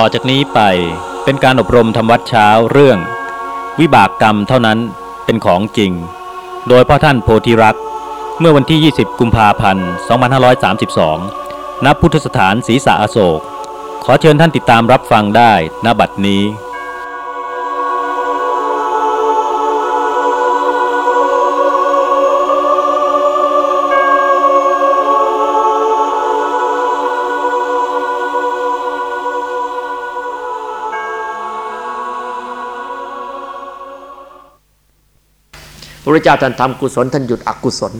ต่อจากนี้ไปเป็นการอบรมธรรมวัดเช้าเรื่อง วิบากกรรมเท่านั้นเป็นของจริง โดยพ่อท่านโพธิรักษ์เมื่อวันที่ 20 กุมภาพันธ์ 2532 ณ พุทธสถานศรีสะอโศก ขอเชิญท่านติดตามรับฟังได้ณบัดนี้ พระพุทธเจ้าท่านทำกุศลท่านหยุดอกุศล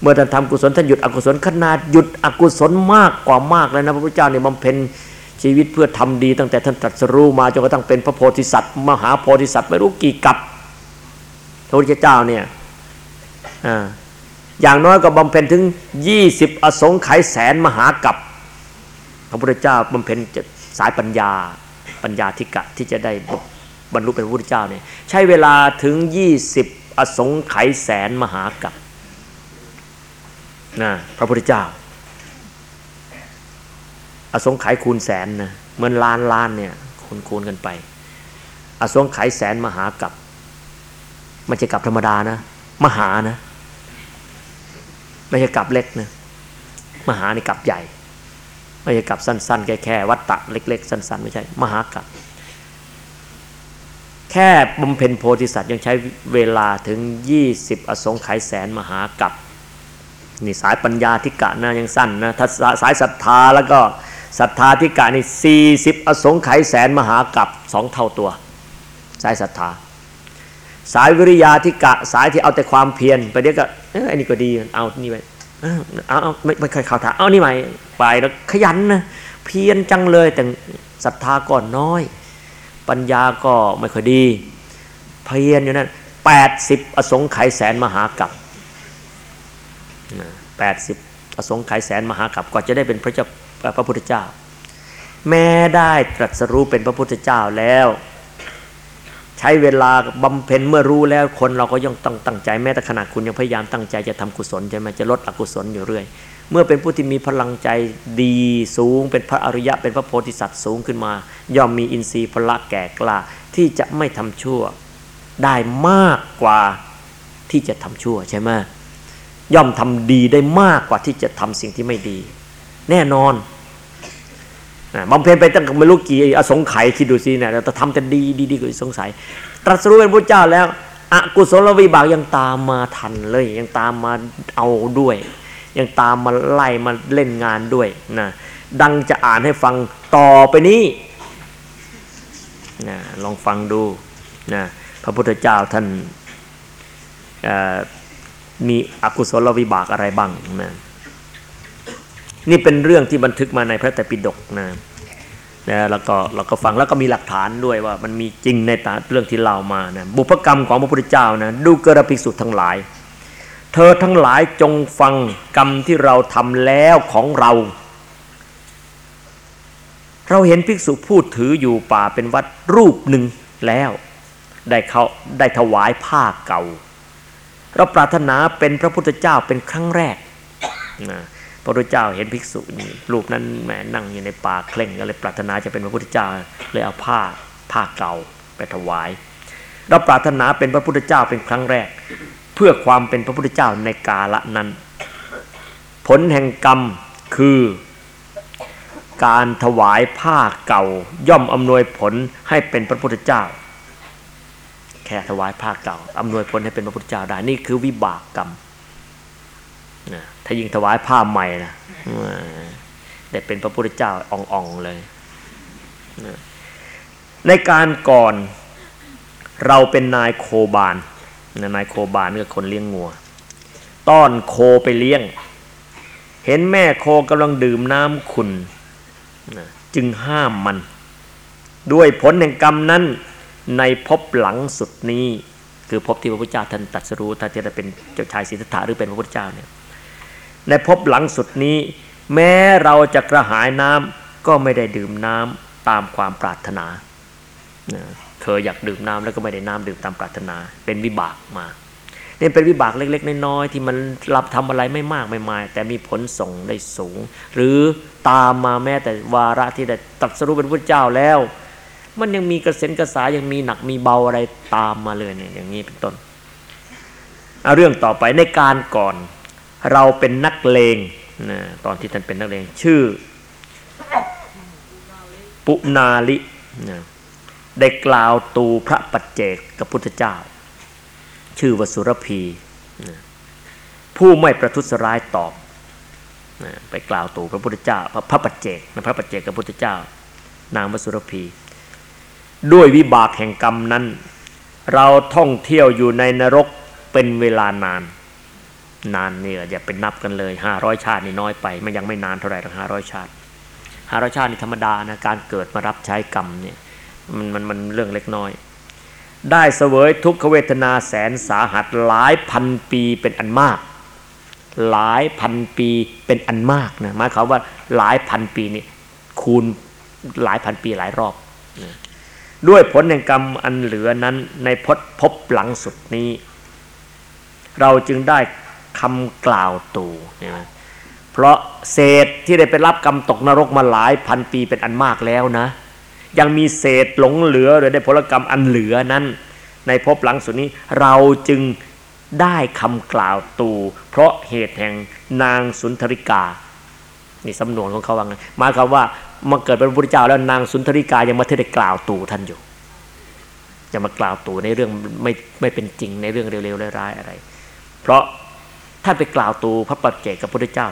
เมื่อท่านทำกุศลท่านหยุดอกุศลขนาดหยุดอกุศลมากกว่ามากเลยนะพระพุทธเจ้าเนี่ยบำเพ็ญชีวิตเพื่อทำดีตั้งแต่ท่านตรัสรู้มาจนกระทั่งเป็นพระโพธิสัตว์ มหาโพธิสัตว์ไม่รู้กี่กับพระพุทธเจ้าเนี่ยออย่างน้อยก็บำเพ็ญถึง 20 อสงไขยแสนมหากับพระพุทธเจ้าบำเพ็ญสายปัญญาปัญญาธิกะที่จะได้บรรลุเป็นพระพุทธเจ้าเนี่ยใช้เวลาถึง 20 อสงไขยแสนมหากับนะพระพุทธเจ้า อสงไขยคูณแสนนะเหมือนล้านล้านเนี่ยคูณคูณกันไป อสงไขยแสนมหากับม่ใช่กับธรรมดานะ มหานะไม่ใช่กับเล็กนะมหาในกับใหญ่ ไม่ใช่กับสั้น ๆ แค่แค่วัตตะเล็ก ๆ สั้น ๆ ไม่ใช่ มหากับ แค่บำเพ็ญโพธิสัตว์ยังใช้เวลาถึง 20 อสงไขยแสนมหากับนี่สายปัญญาธิกะนะยังสั้นนะถ้าสายศรัทธาแล้วก็ศรัทธาธิกะนี่ 40 อสงไขยแสนมหากับสองเท่าตัว สายศรัทธา สายวิริยาธิกะ สายที่เอาแต่ความเพียรไปเดี๋ยวก็เออไอ้นี่ก็ดีเอานี่ไปเอาเอาไม่ไม่เคยข่าวถาเอานี่ใหม่ไปแล้วขยันนะเพียรจังเลยแต่ศรัทธาก่อนน้อย ปัญญาก็ไม่ค่อยดีเพียรอยู่นั่นแปดสิบอสงไขยแสนมหากับแปดสิบอสงไขยแสนมหากับก็จะได้เป็นพระเจ้าพระพุทธเจ้า แม้ได้ตรัสรู้เป็นพระพุทธเจ้าแล้ว ใช้เวลาบำเพ็ญเมื่อรู้แล้วคนเราก็ยังต้องตั้งใจแม้แต่ขนาดคุณยังพยายามตั้งใจจะทำกุศลใช่ไหมจะลดอกุศลอยู่เรื่อย เมื่อเป็นผู้ที่มีพลังใจดีสูง เป็นพระอริยะเป็นพระโพธิสัตว์สูงขึ้นมา ย่อมมีอินทรีย์พละแก่กล้าที่จะไม่ทำชั่ว ได้มากกว่าที่จะทำชั่วใช่ไหมย่อมทำดีได้มากกว่าที่จะทำสิ่งที่ไม่ดี แน่นอนบำเพ็ญไปตั้งไม่รู้กี่อสงไขยคิดดูสิเนี่ยเราทำแต่ดีดีดีกว่าสงสัย ตรัสรู้เป็นพระเจ้าแล้วอกุศลวิบากยังตามมาทันเลยยังตามมาเอาด้วย ยังตามมาไล่มาเล่นงานด้วยนะดังจะอ่านให้ฟังต่อไปนี้นะลองฟังดูนะพระพุทธเจ้าท่านมีอกุศลวิบากอะไรบ้างนะนี่เป็นเรื่องที่บันทึกมาในพระไตรปิฎกนะนะแล้วก็เราก็ฟังแล้วก็มีหลักฐานด้วยว่ามันมีจริงในตาเรื่องที่เล่ามานะบุพกรรมของพระพุทธเจ้านะดูกระภิกษุทั้งหลาย เธอทั้งหลายจงฟังกรรมที่เราทำแล้วของเรา เราเห็นภิกษุพูดถืออยู่ป่าเป็นวัดรูปหนึ่งแล้ว ได้เขาได้ถวายผ้าเก่า เราปรารถนาเป็นพระพุทธเจ้าเป็นครั้งแรกนะพระพุทธเจ้าเห็นภิกษุรูปนั้นแหมนั่งอยู่ในป่าเคร่งก็เลยปรารถนาจะเป็นพระพุทธเจ้าเลยเอาผ้าผ้าเก่าไปถวาย เราปรารถนาเป็นพระพุทธเจ้าเป็นครั้งแรก เพื่อความเป็นพระพุทธเจ้าในกาละนั้น ผลแห่งกรรมคือการถวายผ้าเก่าย่อมอำนวยผลให้เป็นพระพุทธเจ้า แค่ถวายผ้าเก่าอำนวยผลให้เป็นพระพุทธเจ้าได้นี่คือวิบากกรรมถ้ายิ่งถวายผ้าใหม่นะได้เป็นพระพุทธเจ้าอ่องๆเลย ในการก่อนเราเป็นนายโคบาน นายโคบานก็คนเลี้ยงงัว ต้อนโคไปเลี้ยง เห็นแม่โคกำลังดื่มน้ำขุนจึงห้ามมัน ด้วยผลแห่งกรรมนั้น ในภพหลังสุดนี้ คือภพที่พระพุทธเจ้าท่านตรัสรู้ท่านจะได้เป็นเจ้าชายสิทธัตถะหรือเป็นพระพุทธเจ้าเนี่ยในภพหลังสุดนี้ แม้เราจะกระหายน้ำก็ไม่ได้ดื่มน้ำตามความปรารถนา เคยอยากดื่มน้ำแล้วก็ไม่ได้น้ำดื่มตามปรารถนา เป็นวิบากมาในนี่เป็นวิบากเล็ก ๆ น้อยๆที่มันรับทำอะไรไม่มากไม่มาย แต่มีผลส่งได้สูง หรือตามมาแม้แต่วาระที่ได้ตรัสรู้เป็นพระเจ้าแล้ว มันยังมีกระเซ็นกระสายังมีหนักมีเบาอะไรตามมาเลยเนี่ยอย่างนี้เป็นต้นเอาเรื่องต่อไปในการก่อนเราเป็นนักเลงนะตอนที่ท่านเป็นนักเลงชื่อ ปุนาลินะ ได้กล่าวตูพระปัจเจกกับพุทธเจ้า ชื่อวสุรพี ผู้ไม่ประทุษร้ายตอบไปกล่าวตูพระพุทธเจ้าพระพระปัจเจกนะพระปัจเจกกับพุทธเจ้า นางวสุรพี ด้วยวิบากแห่งกรรมนั้น เราท่องเที่ยวอยู่ในนรกเป็นเวลานาน นานเนี่ยอย่าไปนับกันเลยห้าร้อยชาตินี่น้อยไป มันยังไม่นานเท่าไหร่หรอกห้าร้อยชาติห้าร้อยชาตินี่ธรรมดานะการเกิดมารับใช้กรรมเนี่ย มันมันมันเรื่องเล็กน้อย ได้เสวยทุกขเวทนาแสนสาหัสหลายพันปีเป็นอันมาก หลายพันปีเป็นอันมากนะหมายความว่าหลายพันปีนี่คูณหลายพันปีหลายรอบนะด้วยผลแห่งกรรมอันเหลือนั้นในพจพบหลังสุดนี้ เราจึงได้คำกล่าวตูนะเพราะเศษที่ได้ไปรับกรรมตกนรกมาหลายพันปีเป็นอันมากแล้วนะ ยังมีเศษหลงเหลือหรือได้ผลกรรมอันเหลือนั้น ในภพหลังสุดนี้เราจึงได้คำกล่าวตูเพราะเหตุแห่งนางสุนทริกานี่สำนวนของเขาว่าไงหมายความว่ามาเกิดเป็นพระพุทธเจ้าแล้วนางสุนทริกายังมาได้กล่าวตูท่านอยู่จะมากล่าวตูในเรื่องไม่ไม่เป็นจริงในเรื่องเร็วๆร้ายๆอะไร เพราะท่านไปกล่าวตูพระปัจเจกกับพระพุทธเจ้า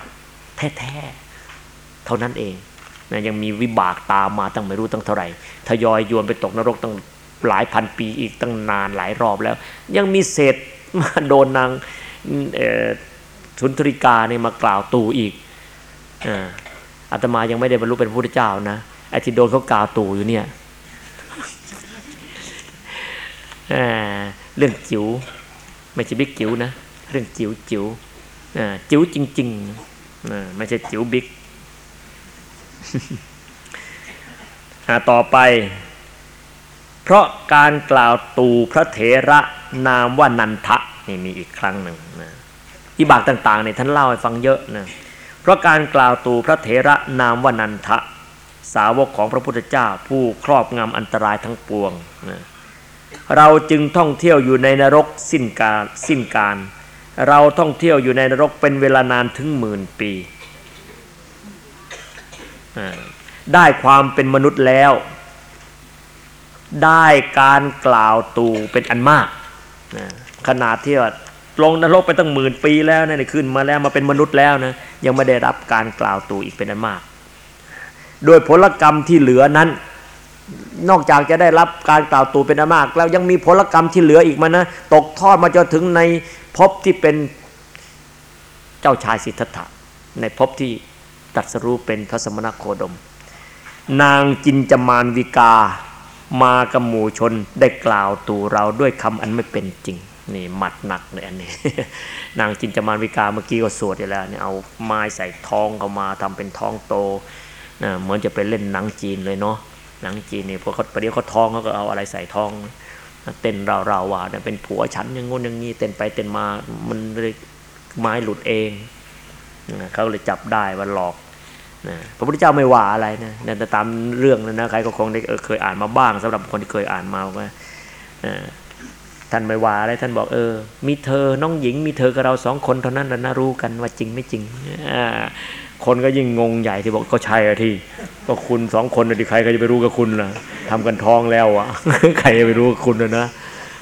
แท้ๆเท่านั้นเอง นะยังมีวิบากตามมาตั้งไม่รู้ตั้งเท่าไหร่ทยอยโยนไปตกนรกตั้งหลายพันปีอีกตั้งนานหลายรอบแล้ว ยังมีเศษมาโดนนางสุนทริกาเนี่ยมากล่าวตู่อีกอาตมายังไม่ได้บรรลุเป็นพระพุทธเจ้านะไอ้ที่โดนเขากล่าวตู่อยู่เนี่ยเรื่องจิ๋วไม่ใช่บิ๊กจิ๋วนะ เรื่องจิ๋วจิ๋วจิ๋วจริงๆไม่ใช่จิ๋วบิ๊ก ต่อไป เพราะการกล่าวตูพระเถระนามว่านันทะนี่มีอีกครั้งหนึ่งนะอิบากต่างๆเนี่ยท่านเล่าให้ฟังเยอะนะเพราะการกล่าวตูพระเถระนามว่านันทะ สาวกของพระพุทธเจ้า ผู้ครอบงำอันตรายทั้งปวงนะเราจึงท่องเที่ยวอยู่ในนรกสิ้นกาลสิ้นการ เราท่องเที่ยวอยู่ในนรกเป็นเวลานานถึงหมื่นปี ได้ความเป็นมนุษย์แล้ว ได้การกล่าวตูเป็นอันมากขนาดที่ว่าลงนรกไปตั้งหมื่นปีแล้วนะขึ้นมาแล้วมาเป็นมนุษย์แล้วนะยังไม่ได้รับการกล่าวตูอีกเป็นอันมาก โดยผลกรรมที่เหลือนั้น นอกจากจะได้รับการกล่าวตูเป็นอันมาก แล้วยังมีผลกรรมที่เหลืออีกมานะตกทอดมาจนถึงในภพที่เป็นเจ้าชายสิทธัตถะในภพที่ ตัดสรู้เป็นพระสมณโคดม นางจินจมานวิกา มากับหมู่ชนได้กล่าวตู่เราด้วยคำอันไม่เป็นจริงนี่หมัดหนักเลยอันนี้ นางจินจมานวิกาเมื่อกี้ก็สวดอยู่แล้วเนี่ยเอาไม้ใส่ท้องเข้ามาทำเป็นท้องโตนะเหมือนจะไปเล่นหนังจีนเลยเนาะหนังจีนนี่พอเขาประเดี๋ยวเขาท้องเขาก็เอาอะไรใส่ท้องเต้นเราเราว่าเนี่ยเป็นผัวฉันย่างงนอย่างนี้เต้นไปเต้นมามันเลยไม้หลุดเอง เขาเลยจับได้ว่าหลอกนะพระพุทธเจ้าไม่ว่าอะไรนะแต่ตามเรื่องนะนะใครก็คงได้เคยอ่านมาบ้างสำหรับคนที่เคยอ่านมาว่าท่านไม่ว่าอะไรท่านบอกเออ มีเธอน้องหญิง มีเธอกับเราสองคนเท่านั้นนะรู้กันว่าจริงไม่จริงคนก็ยิ่งงงใหญ่ที่บอกก็ใช่อะที่ก็คุณสองคนดิใครก็จะไปรู้กับคุณล่ะทำกันท้องแล้วอะใครจะไปรู้กับคุณนะ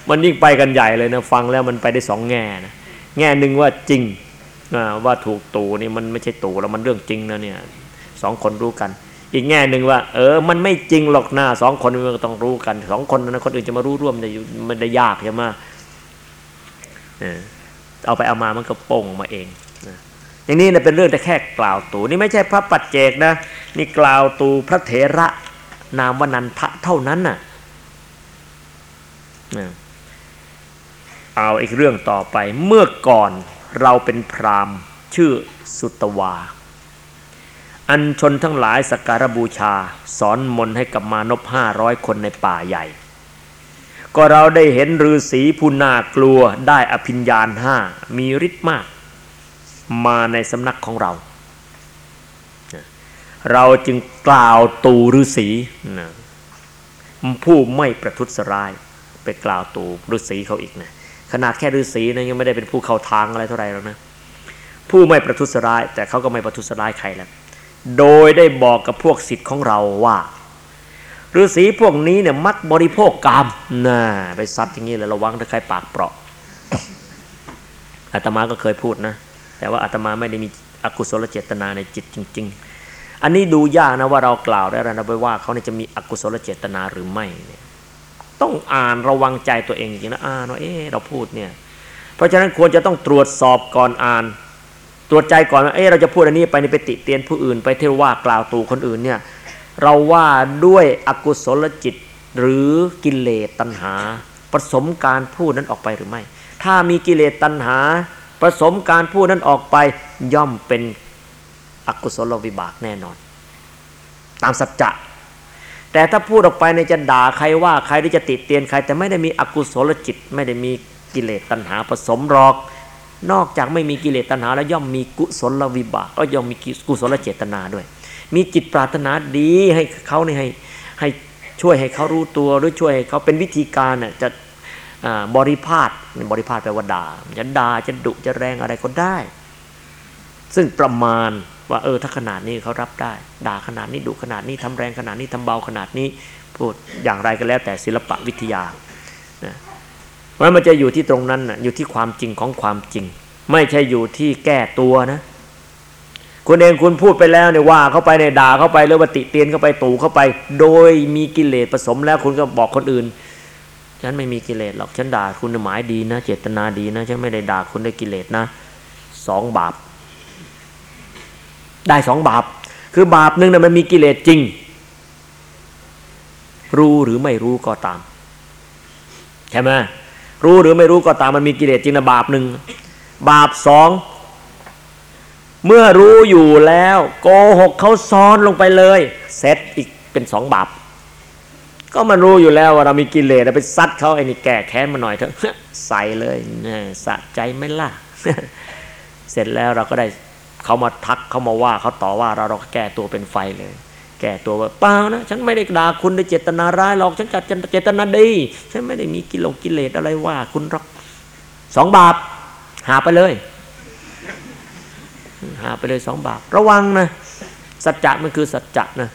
มันยิ่งไปกันใหญ่เลยนะ ฟังแล้วมันไปได้สองแง่นะแง่หนึ่งว่าจริง ว่าถูกตูนี่มันไม่ใช่ตูแล้วมันเรื่องจริงนะเนี่ยสองคนรู้กัน อีกแง่หนึ่งว่า เออ มันไม่จริงหรอกหน้าสองคนมันต้องรู้กันสองคนนะคนอื่นจะมารู้ร่วมได้มันได้ยากใช่ไหมเอาไปเอามามันก็โป่งมาเองอย่างนี้เนี่ยเป็นเรื่องแต่แค่กล่าวตูนี่ไม่ใช่พระปัจเจกนะนี่กล่าวตูพระเถระนามวนันทะเท่านั้นน่ะเอาอีกเรื่องต่อไปเมื่อก่อน เราเป็นพรามชื่อสุตวา อันชนทั้งหลายสักการบูชา สอนมนให้กับมานพห้าร้อยคนในป่าใหญ่ ก็เราได้เห็นฤาษีผู้น่ากลัวได้อภิญญาณห้ามีฤทธิ์มาก มาในสำนักของเรา เราจึงกล่าวตูฤาษีผู้ไม่ประทุษร้าย ไปกล่าวตูฤาษีเขาอีกนะ ขนาดแค่ฤาษีนะยังไม่ได้เป็นผู้เข้าทางอะไรเท่าไหร่หรอกนะผู้ไม่ประทุษร้าย แต่เขาก็ไม่ประทุษร้ายใครแล้วโดยได้บอกกับพวกสิทธิ์ของเราว่าฤาษีพวกนี้เนี่ยมักบริโภคกามน่าไปซัดอย่างนี้เลยระวังถ้าใครปากเปราะอาตมาก็เคยพูดนะ แต่ว่าอาตมาไม่ได้มีอกุศลเจตนาในจิตจริง ๆ อันนี้ดูยากนะว่าเรากล่าวได้แล้วนะไปว่าเขาเนี่ยจะมีอกุศลเจตนาหรือไม่เนี่ย ต้องอ่านระวังใจตัวเองจริงๆนะอ่านว่าเอ๊เราพูดเนี่ยเพราะฉะนั้นควรจะต้องตรวจสอบก่อนอ่าน ตรวจใจก่อนว่าเอ๊เราจะพูดอันนี้ไปในไปติเตียนผู้อื่น ไปเที่ยวว่ากล่าวตู่คนอื่นเนี่ยเราว่าด้วยอกุศลจิตหรือกิเลสตัณหา ผสมการพูดนั้นออกไปหรือไม่ ถ้ามีกิเลสตัณหา ผสมการพูดนั้นออกไปย่อมเป็นอกุศลวิบากแน่นอน ตามสัจจะ แต่ถ้าพูดออกไปในจะด่าใครว่าใครหรือจะติเตียนใคร แต่ไม่ได้มีอกุศลจิต ไม่ได้มีกิเลสตัณหาผสมหรอก นอกจากไม่มีกิเลสตัณหา แล้วย่อมมีกุศลวิบากก็ย่อมมีกุศลเจตนาด้วย มีจิตปรารถนาดีให้เขาเนี่ยให้ให้ช่วยให้เขารู้ตัวหรือช่วยให้เขาเป็นวิธีการน่ะจะบริพาทบริพาทแปลว่าด่าจะด่าจะดุจะแรงอะไรก็ได้ ซึ่งประมาณ ว่าเออถ้าขนาดนี้เขารับได้ ด่าขนาดนี้ดุขนาดนี้ทำแรงขนาดนี้ทำเบาขนาดนี้พูดอย่างไรก็แล้วแต่ศิลปะวิทยานะเพรามันจะอยู่ที่ตรงนั้นนะอยู่ที่ความจริงของความจริง ไม่ใช่อยู่ที่แก้ตัวนะคุณเองคุณพูดไปแล้วเนี่ยว่าเข้าไปในด่าเข้าไปหรือว่าติเตียนเข้าไปตู่เข้าไป โดยมีกิเลสผสมแล้วคุณก็บอกคนอื่น ฉันไม่มีกิเลสหรอกฉันด่าคุณหมายดีนะ เจตนาดีนะฉันไม่ได้ด่าคุณด้วยกิเลสนะสองบาป ได้สองบาป คือบาปหนึ่งนะมันมีกิเลสจริง รู้หรือไม่รู้ก็ตามใช่ไหมรู้หรือไม่รู้ก็ตามมันมีกิเลสจริงนะบาปหนึ่งบาปสองเมื่อรู้อยู่แล้วโกหกเขาซ้อนลงไปเลยเซตอีกเป็นสองบาป ก็มันรู้อยู่แล้วว่าเรามีกิเลสเราไปซัดเขาไอ้นี่แก่แค้นมาหน่อยเถอะใส่เลยสะใจไม่ล่ะ เสร็จแล้วเราก็ได้ เขามาทักเขามาว่าเขาต่อว่าเราเราก็แก้ตัวเป็นไฟเลย แก้ตัวว่าเปล่านะ ฉันไม่ได้ด่าคุณด้วยเจตนาร้ายหรอกฉันจัดเจตนาดี ฉันไม่ได้มีกิโลกิเลสอะไรว่า คุณหรอกสองบาปหาไปเลย หาไปเลยสองบาประวังนะสัจจะมันคือสัจจะนะ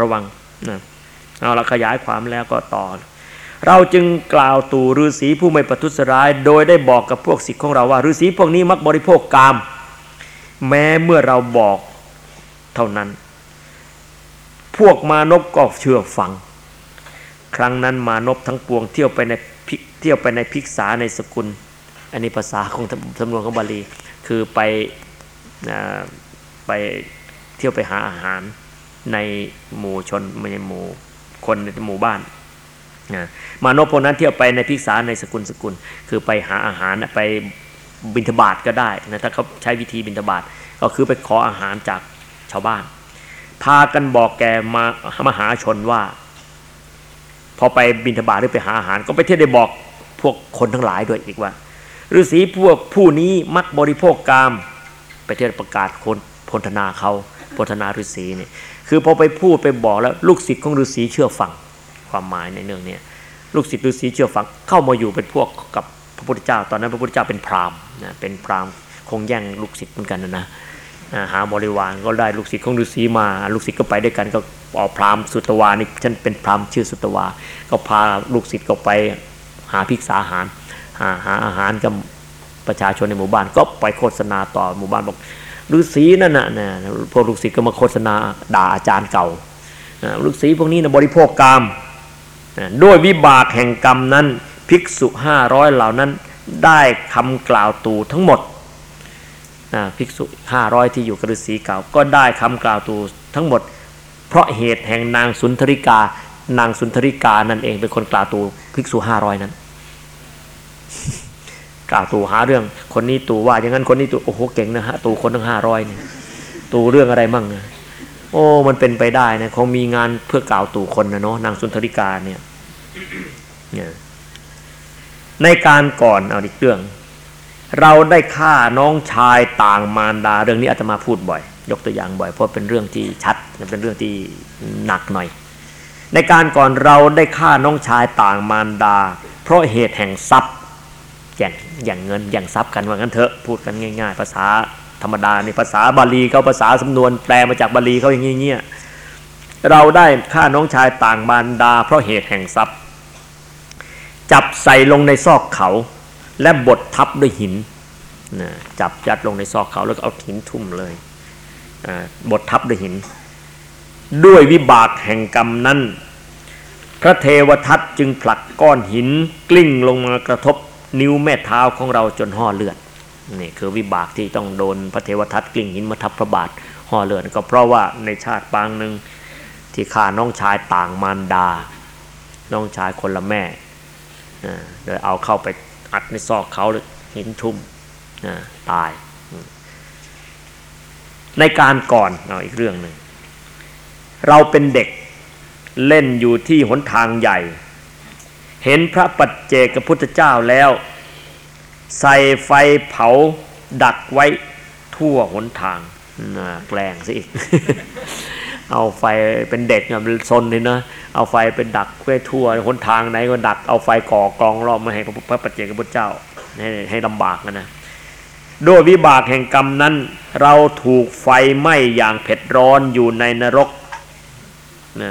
ระวังนะเอาเราขยายความแล้วก็ต่อ เราจึงกล่าวตู่ฤาษีผู้ไม่ประทุษร้าย โดยได้บอกกับพวกศิษย์ของเราว่าฤาษีพวกนี้มักบริโภคกาม แม้เมื่อเราบอกเท่านั้น พวกมานพก็เชื่อฟัง ครั้งนั้นมานพทั้งปวงเที่ยวไปในเที่ยวไปในภิกษาในสกุล อันนี้ภาษาของจำนวนของบาลี คือไปไปเที่ยวไปหาอาหารในหมู่ชนไม่ในหมู่คนในหมู่บ้านนะมานพพวกนั้นเที่ยวไปในพิกษาในสกุลสกุล คือไปหาอาหารไป บิณฑบาตก็ได้นะถ้าเขาใช้วิธีบิณฑบาตก็คือไปขออาหารจากชาวบ้าน พากันบอกแกมามหาชนว่า พอไปบิณฑบาตหรือไปหาอาหาร ก็ไปเที่ยวได้บอกพวกคนทั้งหลายด้วยอีกว่าฤาษีพวกผู้นี้มักบริโภคกาม ไปเทศประกาศคนพลธนาเขาพลธนาฤาษีเนี่ยคือพอไปพูดไปบอกแล้วลูกศิษย์ของฤาษีเชื่อฟังความหมายในเรื่องนี้ลูกศิษย์ฤาษีเชื่อฟังเข้ามาอยู่เป็นพวกกับ ระพุทธเจ้า ตอนนั้นพระพุทธเจ้าเป็นพราหมณ์นะเป็นพราหมณ์คงแย่งลูกศิษย์เหมือนกันนะนะหาบริวารก็ได้ลูกศิษย์ของฤาษีมา ลูกศิษย์ก็ไปด้วยกันก็ออกพราหมณ์สุตวานี่ฉันเป็นพราหมณ์ชื่อสุตวา ก็พาลูกศิษย์ก็ไปหาภิกษาอาหารหาหาอาหารกับประชาชนในหมู่บ้านก็ไปโฆษณาต่อหมู่บ้านบอกฤาษีนั่นน่ะนะพวกลูกศิษย์ก็มาโฆษณาด่าอาจารย์เก่าฤาษีพวกนี้นะบริโภคกรรมด้วยวิบากแห่งกรรมนั้น ภิกษุห้าร้อยเหล่านั้นได้คำกล่าวตูทั้งหมดภิกษุห้าร้อยที่อยู่กฤษีเก่าก็ได้คำกล่าวตูทั้งหมด เพราะเหตุแห่งนางสุนทริกา นางสุนทริกานั่นเองเป็นคนกล่าวตูภิกษุห้าร้อยนั้นกล่าวตู่หาเรื่องคนนี้ตู่ว่าอย่างนั้นคนนี้ตู่โอ้โหเก่งนะฮะตู่คนทั้งห้าร้อยเนี่ยตู่เรื่องอะไรมั่งนะโอ้มันเป็นไปได้นะคงมีงานเพื่อกล่าวตู่คนนะเนาะนางสุนทริกาเนี่ยเนี่ย ในการก่อนเอาอีกเรื่อง เราได้ฆ่าน้องชายต่างมารดา เรื่องนี้อาตมาพูดบ่อย ยกตัวอย่างบ่อยเพราะเป็นเรื่องที่ชัดเป็นเรื่องที่หนักหน่อย ในการก่อนเราได้ฆ่าน้องชายต่างมารดา เพราะเหตุแห่งทรัพย์อย่างอย่างเงินอย่างทรัพย์กันว่างั้นเถอะพูดกันง่าย ๆ ภาษาธรรมดาในภาษาบาลีเขาภาษาสำนวนแปลมาจากบาลีเขาอย่างเงี้ยเราได้ฆ่าน้องชายต่างมารดา เพราะเหตุแห่งทรัพย์ จับใส่ลงในซอกเขา และบดทับด้วยหินนะจับยัดลงในซอกเขาแล้วก็เอาหินทุ่มเลยบดทับด้วยหิน ด้วยวิบากแห่งกรรมนั้น พระเทวทัตจึงผลักก้อนหิน กลิ้งลงมากระทบนิ้วแม่เท้าของเราจนห่อเลือดนี่คือวิบากที่ต้องโดนพระเทวทัตกลิ้งหินมาทับพระบาทห่อเลือดก็เพราะว่าในชาติปางหนึ่งที่ฆ่าน้องชายต่างมารดา น้องชายคนละแม่ โดยเอาเข้าไปอัดในซอกเขาเลยหินทุ่มตาย ในการก่อนเอาอีกเรื่องหนึ่งเราเป็นเด็กเล่นอยู่ที่หนทางใหญ่ เห็นพระปัจเจกพุทธเจ้าแล้ว ใส่ไฟเผาดักไว้ทั่วหนทางแกล้งซะอีก เอาไฟเป็นเด็กเนี่ยเป็นซนเลยนะเอาไฟเป็นดักเพื่อทั่วคนทางไหนก็ดักเอาไฟก่อกองรอบม่ให้พระปัจเจกพุทธเจ้าให้ให้ลำบากนะนะด้วยวิบากแห่งกรรมนั้น เราถูกไฟไหม้อย่างเผ็ดร้อนอยู่ในนรกนะ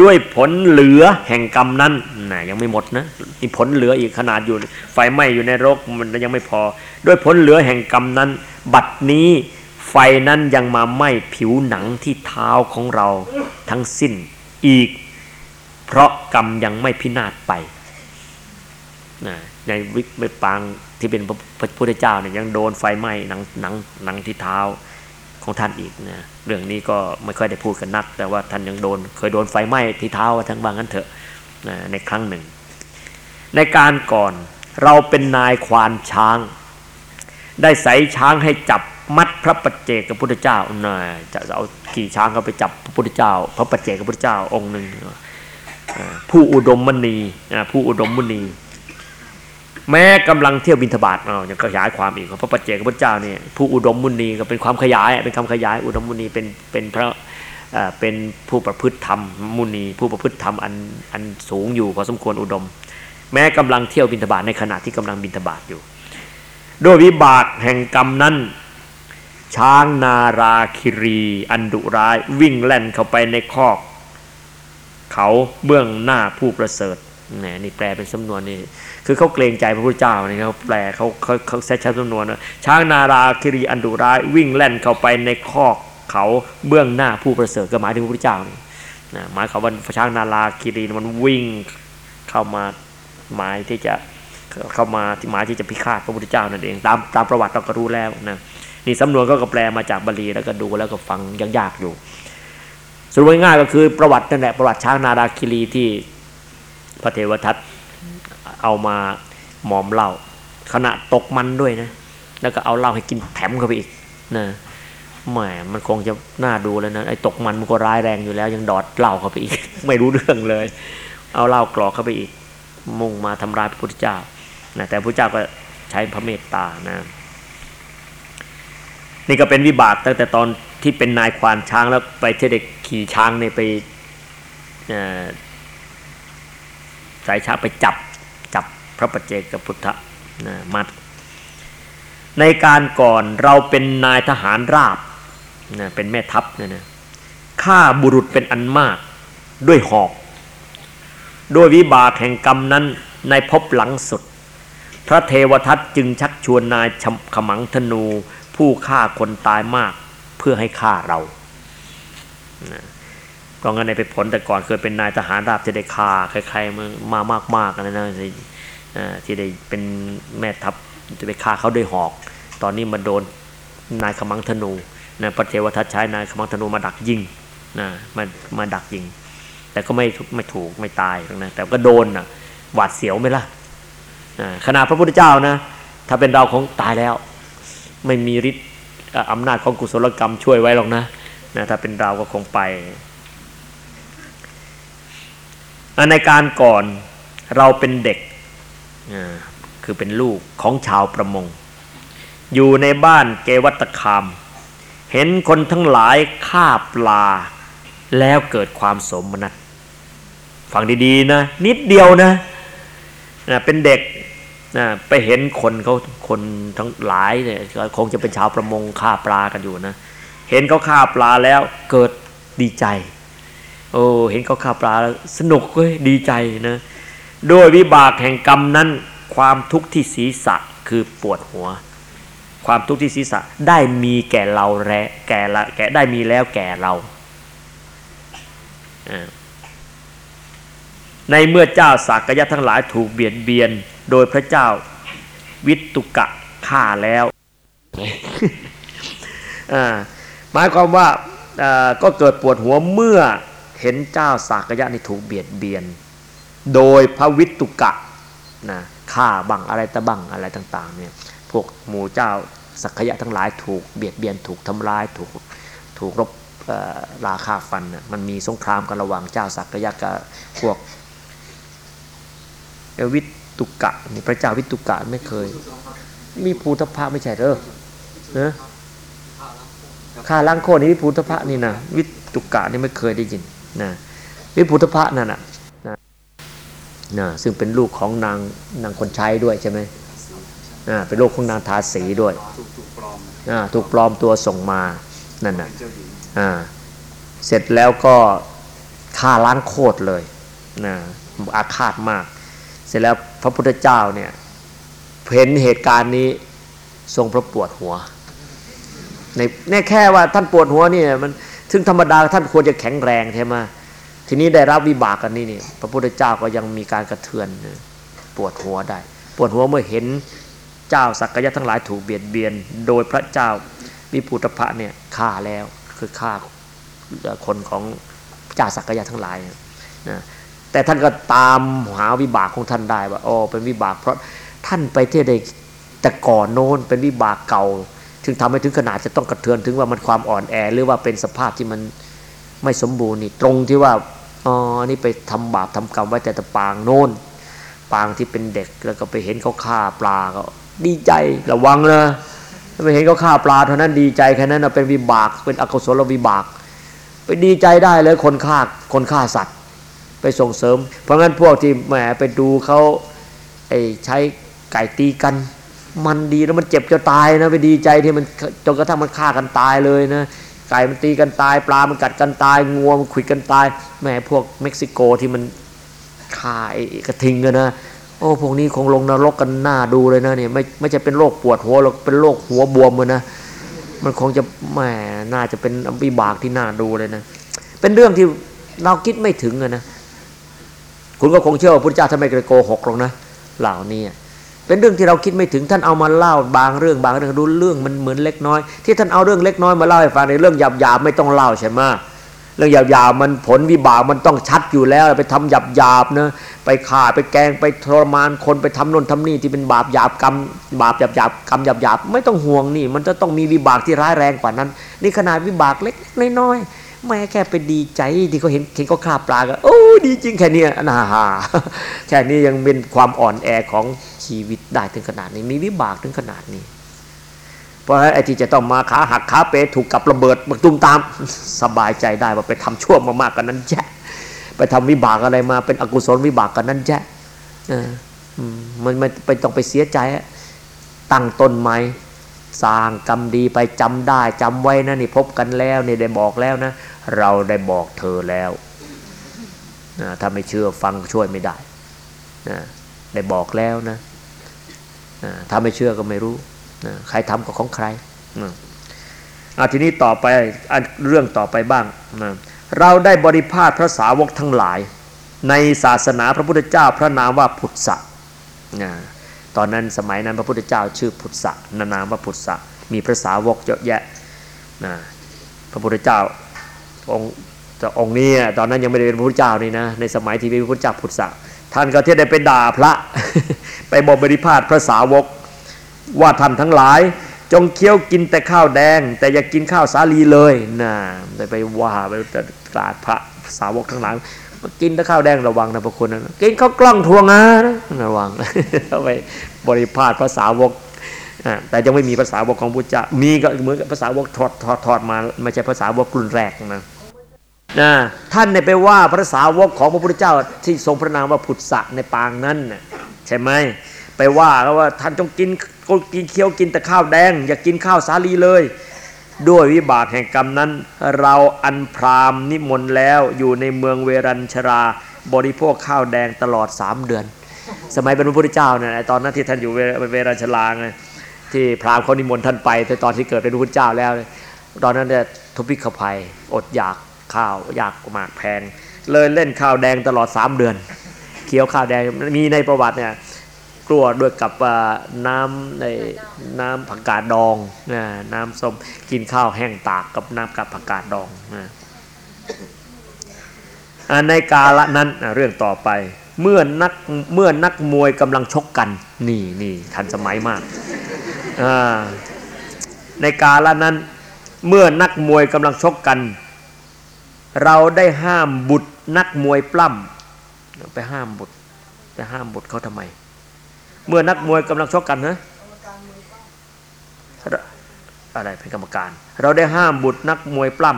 ด้วยผลเหลือแห่งกรรมนั้นนะยังไม่หมดนะมีผลเหลืออีกขนาดอยู่ไฟไหม้อยู่ในนรกมันยังไม่พอ ด้วยผลเหลือแห่งกรรมนั้น บัดนี้ ไฟนั้นยังมาไหม้ผิวหนังที่เท้าของเราทั้งสิ้นอีก เพราะกรรมยังไม่พินาศไปนะในวิกไปปางที่เป็นพระพุทธเจ้าเนี่ยยังโดนไฟไหม้หนังหนังหนังที่เท้าของท่านอีกนะเรื่องนี้ก็ไม่ค่อยได้พูดกันนัก แต่ว่าท่านยังโดน เคยโดนไฟไหม้ที่เท้าทั้งบางนั้นเถอะนะในครั้งหนึ่ง ในการก่อนเราเป็นนายควานช้าง ได้ใส่ช้างให้จับ มัดพระปัจเจกพุทธเจ้าหน่อยจะเอาขี่ช้างเขาไปจับพระพุทธเจ้า พระปัจเจกพุทธเจ้าองค์หนึ่งผู้อุดมมณีผู้อุดมมณี แม้กำลังเที่ยวบินทบาทเราจะขยายความอีกพระปัจเจกพุทธเจ้าเนี่ยผู้อุดมมุนีก็เป็นความขยายเป็นคำขยายอุดมมุนีเป็นเป็นพระเป็นผู้ประพฤติธรรมมุนี ผู้ประพฤติธรรมอันอันสูงอยู่พอสมควรอุดม แม้กำลังเที่ยวบินทบาทในขณะที่กำลังบินทบาทอยู่ ด้วยวิบากแห่งกรรมนั้น ช้างนาราคิรี อันดุร้ายวิ่งแล่นเข้าไปในคอก เขาเบื้องหน้าผู้ประเสริฐนี่นี่แปลเป็นสำนวนนี่คือเขาเกรงใจพระพุทธเจ้านี่เขาแปลเขาเขาเขาแซชสำนวนช้างนาราคิรีอันดุร้ายวิ่งแล่นเข้าไปในคอกเขาเบื้องหน้าผู้ประเสริฐก็หมายถึงพระพุทธเจ้านี่นะหมายเขาว่าช้างนาราคิรีมันวิ่งเข้ามาหมายที่จะเข้ามาที่หมายที่จะพิฆาตพระพุทธเจ้านั่นเอง ตามตามประวัติเราก็รู้แล้วนะ นี่สำนวนก็แปลมาจากบาลีแล้วก็ดูแล้วก็ฟังยังยากอยู่สรุปง่ายก็คือประวัตินั่นแหละประวัติช้างนาราคิรีที่พระเทวทัตเอามาหมอมเหล้าขณะตกมันด้วยนะ แล้วก็เอาเหล้าให้กินแถมเข้าไปอีกนะแหมมันคงจะน่าดูแล้วนะไอ้ตกมันมันก็ร้ายแรงอยู่แล้ว ยังดอดเหล้าเข้าไปอีก ไม่รู้เรื่องเลย เอาเหล้ากรอกเข้าไปอีก มุ่งมาทำลายพระพุทธเจ้านะแต่พระพุทธเจ้าก็ใช้พระเมตตานะ นี่ก็เป็นวิบากตั้งแต่ตอนที่เป็นนายควานช้างแล้วไปเทเด็กขี่ช้างเนี่ยไปสายช้างไปจับจับพระปัจเจกพุทธนะมัด ในการก่อนเราเป็นนายทหารราบนะเป็นแม่ทัพเนี่ยนะฆ่าบุรุษเป็นอันมากด้วยหอก ด้วยวิบากแห่งกรรมนั้นในพบหลังสุด พระเทวทัตจึงชักชวนนายขมังธนู ผู้ฆ่าคนตายมากเพื่อให้ฆ่าเราก็งั้นในไปผลแต่ก่อนเคยเป็นนายทหารราบจะได้ฆ่าใครๆมามามากๆนะนะที่ได้เป็นแม่ทัพจะไปฆ่าเขาด้วยหอก ตอนนี้มาโดนนายขมังธนูนะพระเทวทัตใช้นายขมังธนูมาดักยิงนะมามาดักยิง แต่ก็ไม่ไม่ถูกไม่ตายนะแต่ก็โดนนะหวาดเสียวไหมล่ะขณะพระพุทธเจ้านะถ้าเป็นเราคงตายแล้ว ไม่มีฤทธิ์อำนาจของกุศลกรรมช่วยไว้หรอกนะนะถ้าเป็นเราก็คงไปในการก่อนเราเป็นเด็กคือเป็นลูกของชาวประมง อยู่ในบ้านเกวัตคาม เห็นคนทั้งหลายฆ่าปลา แล้วเกิดความสมนัตฟังดีๆนะ นิดเดียวนะนะเป็นเด็ก นะไปเห็นคนเขาคนทั้งหลายเนี่ยคงจะเป็นชาวประมงฆ่าปลากันอยู่นะเห็นเขาฆ่าปลาแล้วเกิดดีใจ โอ้เห็นเขาฆ่าปลาสนุกเว้ยดีใจนะด้วยวิบากแห่งกรรมนั้น ความทุกข์ที่ศีรษะคือปวดหัว ความทุกข์ที่ศีรษะได้มีแก่เราแล้แก่ละแก่ได้มีแล้วแก่เรา ในเมื่อเจ้าสากยะทั้งหลายถูกเบียดเบียน โดยพระเจ้าวิตุกะฆ่าแล้วหมายความว่าก็เกิดปวดหัวเมื่อเห็นเจ้าสากยะนี่ถูกเบียดเบียน โดยพระวิตุกะนะฆ่าบังอะไรตะบังอะไรต่างๆเนี่ยพวกหมู่เจ้าสักยะทั้งหลายถูกเบียดเบียนถูกทำร้ายถูกถูกรบราคาฟันมันมีสงครามกันระหว่างเจ้าสักยะกับพวก วิตุกะนี่พระเจ้าวิตุกะไม่เคย มีภูทพะไม่ใช่เด้อนะข้าล้างโคนี่วิภูทพะนี่นะวิตุกะนี่ไม่เคยได้ยินนะวิภูทพะนั่นนะนะซึ่งเป็นลูกของนางนางคนใช้ด้วยใช่ไหมอ่าเป็นลูกของนางทาสีด้วยอ่าถูกปลอมตัวส่งมานั่นน่ะอ่าเสร็จแล้วก็ฆ่าล้างโคตรเลยนะอาฆาตมาก ร็จแล้วพระพุทธเจ้าเนี่ยเห็นเหตุการณ์นี้ทรงพระปวดหัวในแน่แค่ว่าท่านปวดหัวนี่มันซึ่งธรรมดาท่านควรจะแข็งแรงใช่ไหมทีนี้ได้รับวิบากกันนี่นี่พระพุทธเจ้าก็ยังมีการกระเทือนปวดหัวได้ ปวดหัวเมื่อเห็นเจ้าสักยะทั้งหลายถูกเบียดเบียน โดยพระเจ้าวิปุตภะเนี่ยฆ่าแล้วคือฆ่าคนของเจ้าสักยะทั้งหลายนะ แต่ท่านก็ตามหาวิบากของท่านได้ว่าอ๋อเป็นวิบาก เพราะท่านไปเที่ยวใดแต่ก่อนโน้นเป็นวิบากเก่า ถึงทำให้ถึงขนาดจะต้องกระเทือนถึงว่ามันความอ่อนแอ หรือว่าเป็นสภาพที่มันไม่สมบูรณ์นี่ตรงที่ว่าอ๋อนี่ไปทำบาปทำกรรมไว้แต่ตะปางโน้น ปางที่เป็นเด็กแล้วก็ไปเห็นเขาฆ่าปลาก็ดีใจระวังนะไปเห็นเขาฆ่าปลาเท่านั้นดีใจแค่นั้นเป็นวิบากเป็นอกุศลวิบาก ไปดีใจได้เลยคนฆ่าคนฆ่าสัตว์ ไปส่งเสริม เพราะงั้นพวกที่แหมไปดูเขาไอ้ใช้ไก่ตีกัน มันดีแล้วมันเจ็บจะตายนะไปดีใจที่มันจนกระทั่งมันฆ่ากันตายเลยนะไก่มันตีกันตายปลามันกัดกันตายงวมันขุดกันตายแหมพวกเม็กซิโกที่มันฆ่าไอ้กระทิงกันนะโอ้พวกนี้คงลงนรกกันหน้าดูเลยนะเนี่ยไม่ไม่จะเป็นโรคปวดหัวหรอกเป็นโรคหัวบวมเลยนะมันคงจะแหมน่าจะเป็นอิบากที่น่าดูเลยนะ เป็นเรื่องที่เราคิดไม่ถึงนะ คุณก็คงเชื่อว่าพระเจ้าท่านไม่เคยโกหกหรอกนะเหล่านี้เป็นเรื่องที่เราคิดไม่ถึงท่านเอามาเล่าบางเรื่องบางเรื่องดูเรื่องมันเหมือนเล็กน้อย ที่ท่านเอาเรื่องเล็กน้อยมาเล่าให้ฟังในเรื่องหยาบหยาบไม่ต้องเล่าใช่ไหมเรื่องหยาบหยาบมันผลวิบากมันต้องชัดอยู่แล้วไปทำหยาบหยาบนะไปฆ่าไปแกงไปทรมานคนไปทำนนทำนี่ที่เป็นบาปหยาบกรรมบาปหยาบหยาบกรรมหยาบหยาบไม่ต้องห่วงนี่ มันจะต้องมีวิบากที่ร้ายแรงกว่านั้น นี่ขนาดวิบากเล็กน้อยแม่แค่ไปดีใจที่เขาเห็นเห็นเขาฆ่าปลาก็โอ้ ดีจริงแค่นี้นะฮะแค่นี้ยังเป็นความอ่อนแอของชีวิตได้ถึงขนาดนี้ มีวิบากถึงขนาดนี้ เพราะไอ้ที่จะต้องมาขาหักขาเปถูกกับระเบิดมาตุ้มตามสบายใจได้ว่าไปทำชั่วมามากกันนั้นแจ๊ไปทำวิบากอะไรมาเป็นอกุศลวิบากกันนั้นแจ๊มันไม่ไปต้องไปเสียใจตั้งต้นไหมสร้างกรรมดีไปจำได้จำไว้นะนี่พบกันแล้วนี่ได้บอกแล้วนะ เราได้บอกเธอแล้ว นะถ้าไม่เชื่อฟังช่วยไม่ได้นะได้บอกแล้วนะนะถ้าไม่เชื่อก็ไม่รู้นะใครทำก็ของใครนะอาทีนี้ต่อไปเรื่องต่อไปบ้างนะเราได้บริพาทพระสาวกทั้งหลาย ในศาสนาพระพุทธเจ้าพระนามว่าพุทธะนะตอนนั้นสมัยนั้นพระพุทธเจ้าชื่อพุทธะนานามว่าพุทธะมีพระสาวกเยอะแยะนะพระพุทธเจ้าองค์ องค์นี้ตอนนั้นยังไม่ได้เป็นพระพุทธเจ้านี่นะในสมัยที่เป็นพระพุทธเจ้าพุทธะท่านก็เที่ได้ไปด่าพระ ไปบอกบริพาทพระสาวก ว่าท่านทั้งหลาย จงเคี้ยวกินแต่ข้าวแดง แต่อย่ากินข้าวสาลีเลยนะได้ไปว่าไปกราดพระสาวกทั้งหลายกินแต่ข้าวแดงระวังนะพระคุณนะกินข้าวกล้องทวงานะระวังเอาไปบริพาทภาษาวกแต่ยังไม่มีภาษาวกของพุทธเจ้ามีก็เหมือนกับภาษาวกถอดถอดถอดมาไม่ใช่ภาษาวกรุ่นแรกนะ นะท่านเนี่ยไปว่าภาษาวกของพระพุทธเจ้าที่ทรงพระนามว่าพุทธะในปางนั้นใช่ไหมไปว่าแล้วว่าท่านจงกินกินเคี้ยวกินแต่ข้าวแดง อย่ากินข้าวสาลีเลย ด้วยวิบากแห่งกรรมนั้น เราอันพรามนิมนต์แล้วอยู่ในเมืองเวรัญชรา บริโภคข้าวแดงตลอดสามเดือน สมัยเป็นพระพุทธเจ้าเนี่ยตอนนั้นที่ท่านอยู่เวรัญชราไงที่พรามเขานิมนต์ท่านไปแต่ตอนที่เกิดเป็นพระพุทธเจ้าแล้ว ตอนนั้นเนี่ยทุพพิขภัยอดอยาก ข้าวอยากมากแพง เลยเล่นข้าวแดงตลอดสามเดือน เคี้ยวข้าวแดงมีในประวัติเนี่ยกลัวด้วยกับน้ำในน้ำผักกาดดองน้ำส้มกินข้าวแห้งตากกับน้ำกับผักกาดดองในกาละนั้นเรื่องต่อไปเมื่อนักเมื่อนักมวยกำลังชกกัน นี่นี่ทันสมัยมากในกาละนั้นเมื่อนักมวยกำลังชกกัน เราได้ห้ามบุตรนักมวยปล้ำไปห้ามบุตรไปห้ามบุตรเขาทำไม เมื่อนักมวยกำลังชกกันนะอะไรเป็นกรรมการ เราได้ห้ามบุตรนักมวยปล้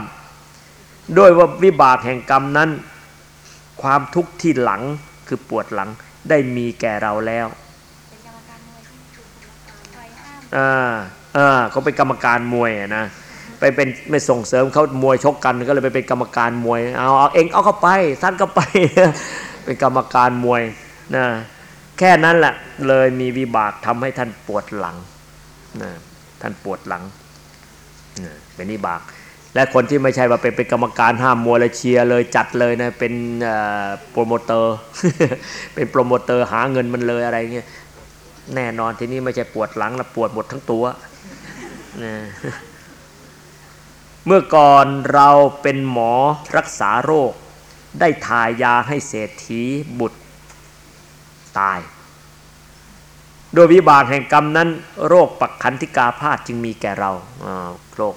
ำด้วยว่าวิบากแห่งกรรมนั้น ความทุกข์ที่หลังคือปวดหลังได้มีแก่เราแล้วอ่าอ่าเขาเป็นกรรมการมวยนะ ไปเป็นไม่ส่งเสริมเขามวยชกกันก็เลยไปเป็นกรรมการมวยเอาเอาเองเอาเข้าไปท่านก็ไปเป็นกรรมการมวยนะแค่นั้นแหละเลยมีวิบากทำให้ท่านปวดหลังนะท่านปวดหลังนะเป็นวิบาก และคนที่ไม่ใช่ว่าเป็นเป็นกรรมการห้ามมวยเลยเชียร์เลยจัดเลยนะเป็นโปรโมเตอร์ เป็นโปรโมเตอร์หาเงินมันเลยอะไรเงี้ยแน่นอนที่นี่ไม่ใช่ปวดหลังนะปวดหมดทั้งตัวนะ เมื่อก่อนเราเป็นหมอรักษาโรค ได้ทายาให้เศรษฐีบุตรตาย โดยวิบากแห่งกรรมนั้น โรคปักขันธิกาพาธจึงมีแก่เราโรค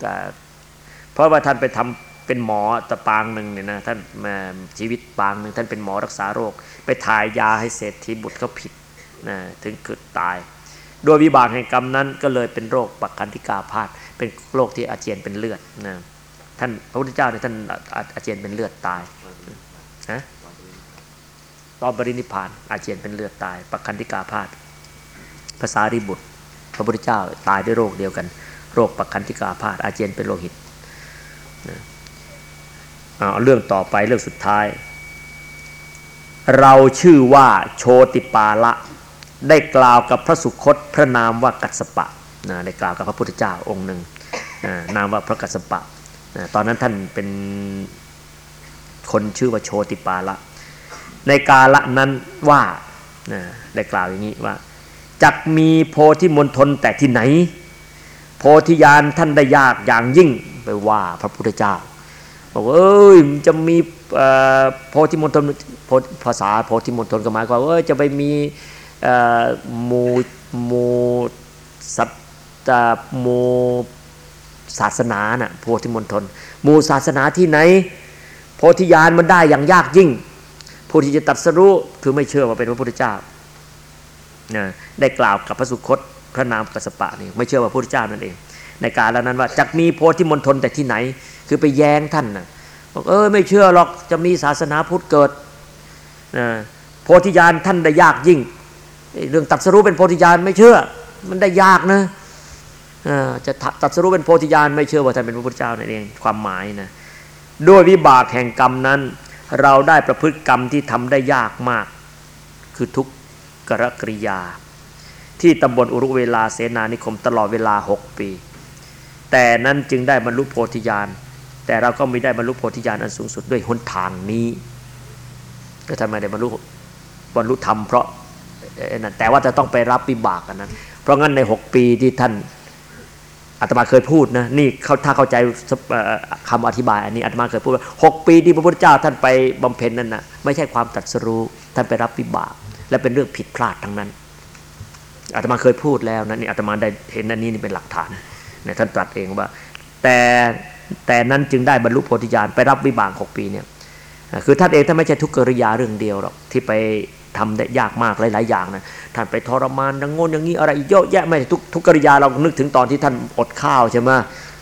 แต่เพราะว่าท่านไปทำเป็นหมอตะปางหนึ่งเนี่ยนะท่านมาชีวิตปางหนึ่งท่านเป็นหมอรักษาโรค ไปถ่ายยาให้เศรษฐีบุตรเขาผิดนะถึงเกิดตาย โดยวิบากแห่งกรรมนั้นก็เลยเป็นโรคปักขันธิกาพาธ เป็นโรคที่อาเจียนเป็นเลือดนะท่านพระพุทธเจ้าเนี่ยท่านอาเจียนเป็นเลือดตายนะตอนบรินิพาน อาเจียนเป็นเลือดตายปักคันธิกาพาธภาษาริบุตร พระพุทธเจ้าตายด้วยโรคเดียวกัน โรคปักคันธิกาพาธอาเจียนเป็นโลหิตเอาเรื่องต่อไปเรื่องสุดท้าย เราชื่อว่าโชติปาละ ได้กล่าวกับพระสุคตพระนามว่ากัสปะ นะได้กล่าวกับพระพุทธเจ้าองค์หนึ่งนะนามว่าพระกัสปะนะตอนนั้นท่านเป็นคนชื่อว่าโชติปาละ ในกาละนั้นว่าได้กล่าวอย่างนี้ว่าจักมีโพธิมณฑลแต่ที่ไหน โพธิญาณท่านได้ยากอย่างยิ่งไปว่าพระพุทธเจ้าบอกเอ้ยจะมีโพธิมณฑลภาษาโพธิมณฑลก็หมายความว่าจะไปมีมูมูสัต มูศาสนาน่ะโพธิมณฑลมูศาสนาที่ไหน โพธิญาณมันได้อย่างยากยิ่งผู้ที่จะตัดสรู้คือไม่เชื่อว่าเป็นพระพุทธเจ้านะได้กล่าวกับพระสุคตพระนามกัสปะนี่ไม่เชื่อว่าพระพุทธเจ้านั่นเอง ในการแล้วนั้นว่าจักมีโพธิมณฑลแต่ที่ไหน คือไปแย้งท่านนะบอกเออไม่เชื่อหรอกจะมีศาสนาพุทธเกิดนะโพธิญาณท่านได้ยากยิ่ง เรื่องตัดสรู้เป็นโพธิญาณไม่เชื่อ มันได้ยากนะ จะตัดสรู้เป็นโพธิญาณไม่เชื่อว่าท่านเป็นพระพุทธเจ้านั่นเองความหมายนะด้วยวิบากแห่งกรรมนั้น เราได้ประพฤติกรรมที่ทำได้ยากมาก คือทุกกรกริยา ที่ตำบลอุรุเวลาเสนานิคมตลอดเวลาหกปี แต่นั้นจึงได้บรรลุโพธิญาณ แต่เราก็ไม่ได้บรรลุโพธิญาณอันสูงสุดด้วยหนทางนี้ก็ทำไมได้บรรลุบรรลุธรรมเพราะนั้นแต่ว่าจะต้องไปรับวิบากกันนั้น เพราะงั้นในหกปีที่ท่าน อาตมาเคยพูดนะนี่เขาถ้าเข้าใจคำอธิบาย อันนี้อาตมาเคยพูดว่าหกปีที่พระพุทธเจ้าท่านไปบำเพ็ญนั่นนะไม่ใช่ความตัดสรู้ท่านไปรับวิบาก และเป็นเรื่องผิดพลาดทั้งนั้นอาตมาเคยพูดแล้วนะนี่อาตมาได้เห็นอันนี้นี่เป็นหลักฐานเนี่ยท่านตรัสเองว่า แต่แต่นั้นจึงได้บรรลุโพธิญาณไปรับวิบากหกปีเนี่ยคือท่านเองท่านไม่ใช่ทุกกริยาเรื่องเดียวหรอกที่ไป ทำได้ยากมากหลาย ๆ อย่างนะท่านไปทรมานดังงนอย่างนี้อะไรเยอะแยะไม่ทุกทุกกิริยาเรานึกถึงตอนที่ท่านอดข้าวใช่ไหม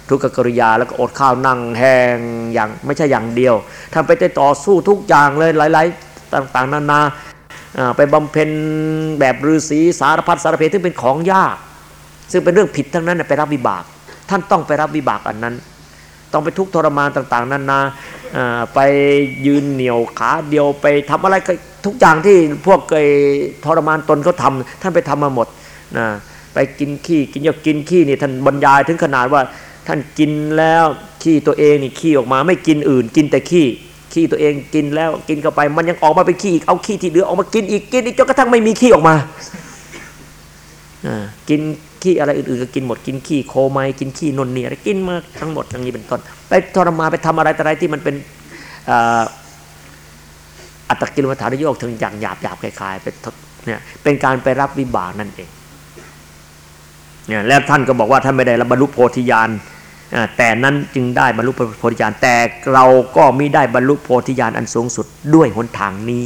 ทุกขกิริยาแล้วก็อดข้าวนั่งแห้งอย่างไม่ใช่อย่างเดียวท่านไปได้ต่อสู้ทุกอย่างเลยหลาย ๆ ต่าง ๆ นานาไปบำเพ็ญแบบฤาษีสารพัดสารเพซึ่เป็นของยากซึ่งเป็นเรื่องผิดทั้งนั้นไปรับวิบาก ท่านต้องไปรับวิบากอันนั้น ต้องไปทุกทรมานต่าง ๆนานาไปยืนเหนียวขาเดียวไปทำอะไร ทุกอย่างที่พวกเคยทรมานตนเขาทาท่านไปทำมาหมดนะไปกินขี้กินยากินขี้นี่ท่านบรรยายถึงขนาดว่าท่านกินแล้วขี้ตัวเองนี่ขี้ออกมาไม่กินอื่น กินแต่ขี้ขี้ตัวเองกินแล้วกินเข้าไป มันยังออกมาเป็นขี้อีกเอาขี้ที่เหลือออกมากินอีกกินอีกจนกระทั่งไม่มีขี้ออกมากินขี้อะไรอื่นๆก็กินหมดกินขี้โคไมกินขี้นนเนี่ยกินมาทั้งหมดอย่างนี้เป็นต้นไปทรมานไปทำอะไรแต่อะไรที่มันเป็น อัตตกิลมัฐานโยกถึงอย่างหยาบหยาบคลายๆเป็นเนี่ยเป็นการไปรับวิบากนั่นเองเนี่ยแล้วท่านก็บอกว่าท่านไม่ได้บรรลุโพธิญาณแต่นั้นจึงได้บรรลุโพธิญาณแต่เราก็มิได้บรรลุโพธิญาณอันสูงสุดด้วยหนทางนี้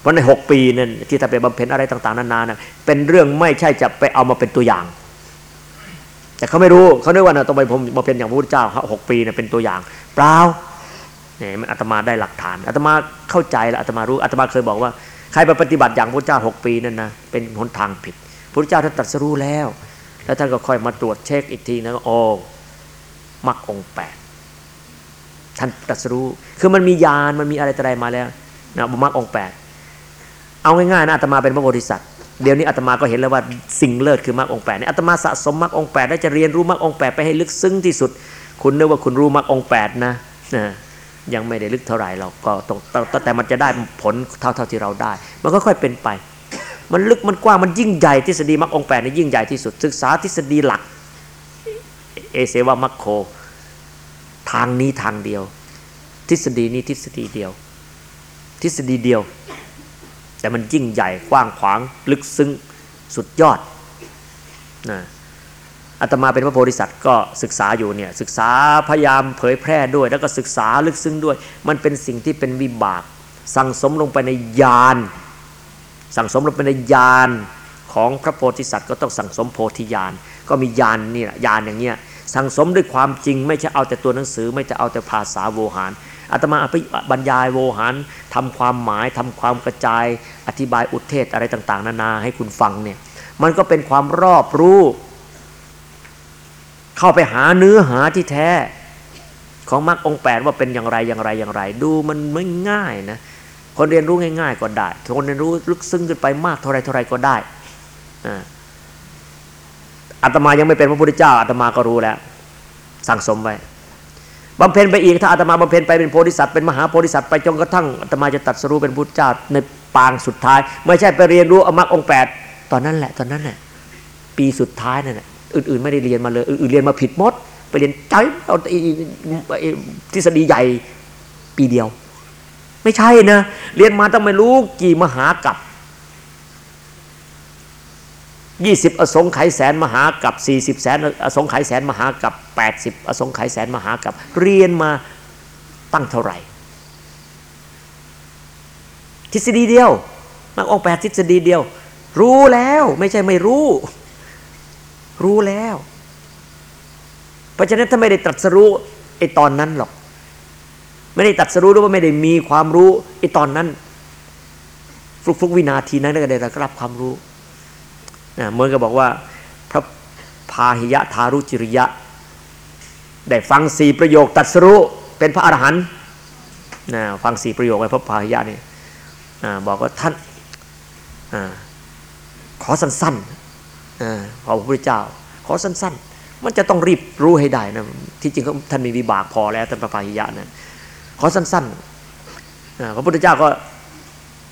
เพราะในหกปีนั้นที่ท่านไปบำเพ็ญอะไรต่าง ๆนานานะเป็นเรื่องไม่ใช่จะไปเอามาเป็นตัวอย่าง แต่เขาไม่รู้เขาเรียกว่าต้องไปผมมาเป็นอย่างพระพุทธเจ้าหกปีเนี่ยเป็นตัวอย่าง เปล่า เนี่ยมันอาตมาได้หลักฐานอาตมาเข้าใจแล้วอาตมารู้อาตมาเคยบอกว่าใครไปปฏิบัติอย่างพระเจ้าหกปีนั่นนะเป็นหนทางผิดพระเจ้าท่านตรัสรู้แล้ว แล้วท่านก็ค่อยมาตรวจเช็คอีกทีนะโอ้มรรคองแปดท่านตรัสรู้คือมันมียานมันมีอะไรต่ออะไรมาแล้วนะมรรคองแปดเอาง่ายๆนะอาตมาเป็นพระโพธิสัตว์เดี๋ยวนี้อาตมาก็เห็นแล้วว่าสิ่งเลิศคือมรรคองแปดเนี่ยอาตมาสะสมมรรคองแปดแล้จะเรียนรู้มรรคองแปดไปให้ลึกซึ้งที่สุด คุณนึกว่าคุณรู้มรรคองแปดนะนะ ยังไม่ได้ลึกเท่าไหร่เราก็ตรงแต่มันจะได้ผลเท่าเท่าที่เราได้ มันก็ค่อยเป็นไป มันลึกมันกว้างมันยิ่งใหญ่ทฤษฎีมรรคองแปดนี่ยิ่งใหญ่ที่สุด ศึกษาทฤษฎีหลัก เอเสวามัคโค ทางนี้ทางเดียว ทฤษฎีนี้ทฤษฎีเดียว ทฤษฎีเดียว แต่มันยิ่งใหญ่กว้างขวางลึกซึ้งสุดยอดนะ อาตมาเป็นพระโพธิสัตว์ก็ศึกษาอยู่เนี่ยศึกษาพยายามเผยแพร่ด้วย แล้วก็ศึกษาลึกซึ้งด้วย มันเป็นสิ่งที่เป็นวิบาก สั่งสมลงไปในญาณสั่งสมลงไปในญาณของพระโพธิสัตว์ก็ต้องสั่งสมโพธิญาณก็มีญาณนี่แหละญาณอย่างเงี้ยสั่งสมด้วยความจริงไม่ใช่เอาแต่ตัวหนังสือ ไม่จะเอาแต่ภาษาโวหารอาตมาบรรยายโวหารทำความหมายทำความกระจาย อธิบายอุเทศอะไรต่าง ๆ นานาให้คุณฟังเนี่ยมันก็เป็นความรอบรู้ เข้าไปหาเนื้อหาที่แท้ ของมรรคองแปดว่าเป็นอย่างไรอย่างไรอย่างไร ดูมันไม่ง่ายนะคนเรียนรู้ง่าย ๆ ก็ได้คนเรียนรู้ลึกซึ้งขึ้นไปมากเท่าไรเท่าไรก็ได้อาตมายังไม่เป็นพระพุทธเจ้าอาตมาก็รู้แล้ว สั่งสมไว้บำเพ็ญไปอีกถ้าอาตมาบำเพ็ญไปเป็นโพธิสัตว์เป็นมหาโพธิสัตว์ไปจนกระทั่งอาตมาจะตัดสรู้เป็นพุทธเจ้าในปางสุดท้าย ไม่ใช่ไปเรียนรู้อมรรคองแปดตอนนั้นแหละ ตอนนั้นแหละปีสุดท้ายนั่นแหละ อื่น ๆ ไม่ได้เรียนมาเลยอื่นๆเรียนมาผิดมด ไปเรียนใจเอาทฤษฎีใหญ่ปีเดียว ไม่ใช่นะ เรียนมาต้องไม่รู้กี่มหากับยี่สิบอสงไขยแสนมหากับสี่สิบแสนอสงไขยแสนมหากับแปดสิบอสงไขยแสนมหากับ เรียนมาตั้งเท่าไหร่ ทฤษฎีเดียวมาออกแปดทฤษฎีเดียว รู้แล้วไม่ใช่ไม่รู้ รู้แล้ว เพราะฉะนั้นถ้าไม่ได้ตรัสรู้ไอ้ตอนนั้นหรอก ไม่ได้ตรัสรู้หรือว่าไม่ได้มีความรู้ไอ้ตอนนั้นฟุกฟุกวินาทีนั้นก็ได้รับความรู้เหมือนกับบอกว่า พระพาหิยะทารุจิริยะ ได้ฟังสี่ประโยคตัดสรู้เป็นพระอรหันต์ฟังสี่ประโยคไว้พระพาหิยะนี่บอกว่าท่านอขอสั้นๆ พระพุทธเจ้า ขอสั้น ๆ มันจะต้องรีบรู้ให้ได้นะที่จริงท่านมีวิบากพอแล้วท่านพระพาหิยะนะขอสั้นๆพระพุทธเจ้าก็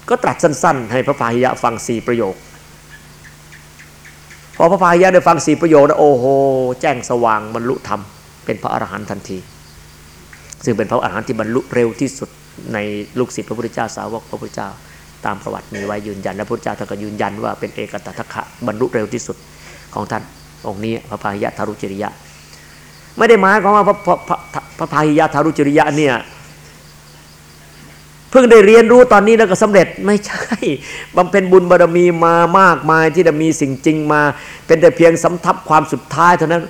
ก็ตรัสสั้น ๆ ให้พระพาหิยะฟังสี่ประโยคพอพระพายะได้ฟังสี่ประโยชน์โอ้โหแจ้งสว่างบรรลุธรรมเป็นพระอรหันต์ทันที ซึ่งเป็นพระอรหันต์ที่บรรลุเร็วที่สุดในลูกศิษย์พระพุทธเจ้าสาวกพระพุทธเจ้า ตามประวัติมีไว้ยืนยันและพระพุทธเจ้าท่านก็ยืนยันว่าเป็นเอกตัทคะบรรลุเร็วที่สุดของท่านองค์นี้พระพาหิยะทารุจริยะ ไม่ได้หมายความว่าพระพระพระพายะทารุจริยะเนี่ยเพิ่งได้เรียนรู้ตอนนี้แล้วก็สำเร็จไม่ใช่บำเพ็ญบุญบารมีมามากมายที่จะมีสิ่งจริงมา เป็นแต่เพียงสำทับความสุดท้ายเท่านั้น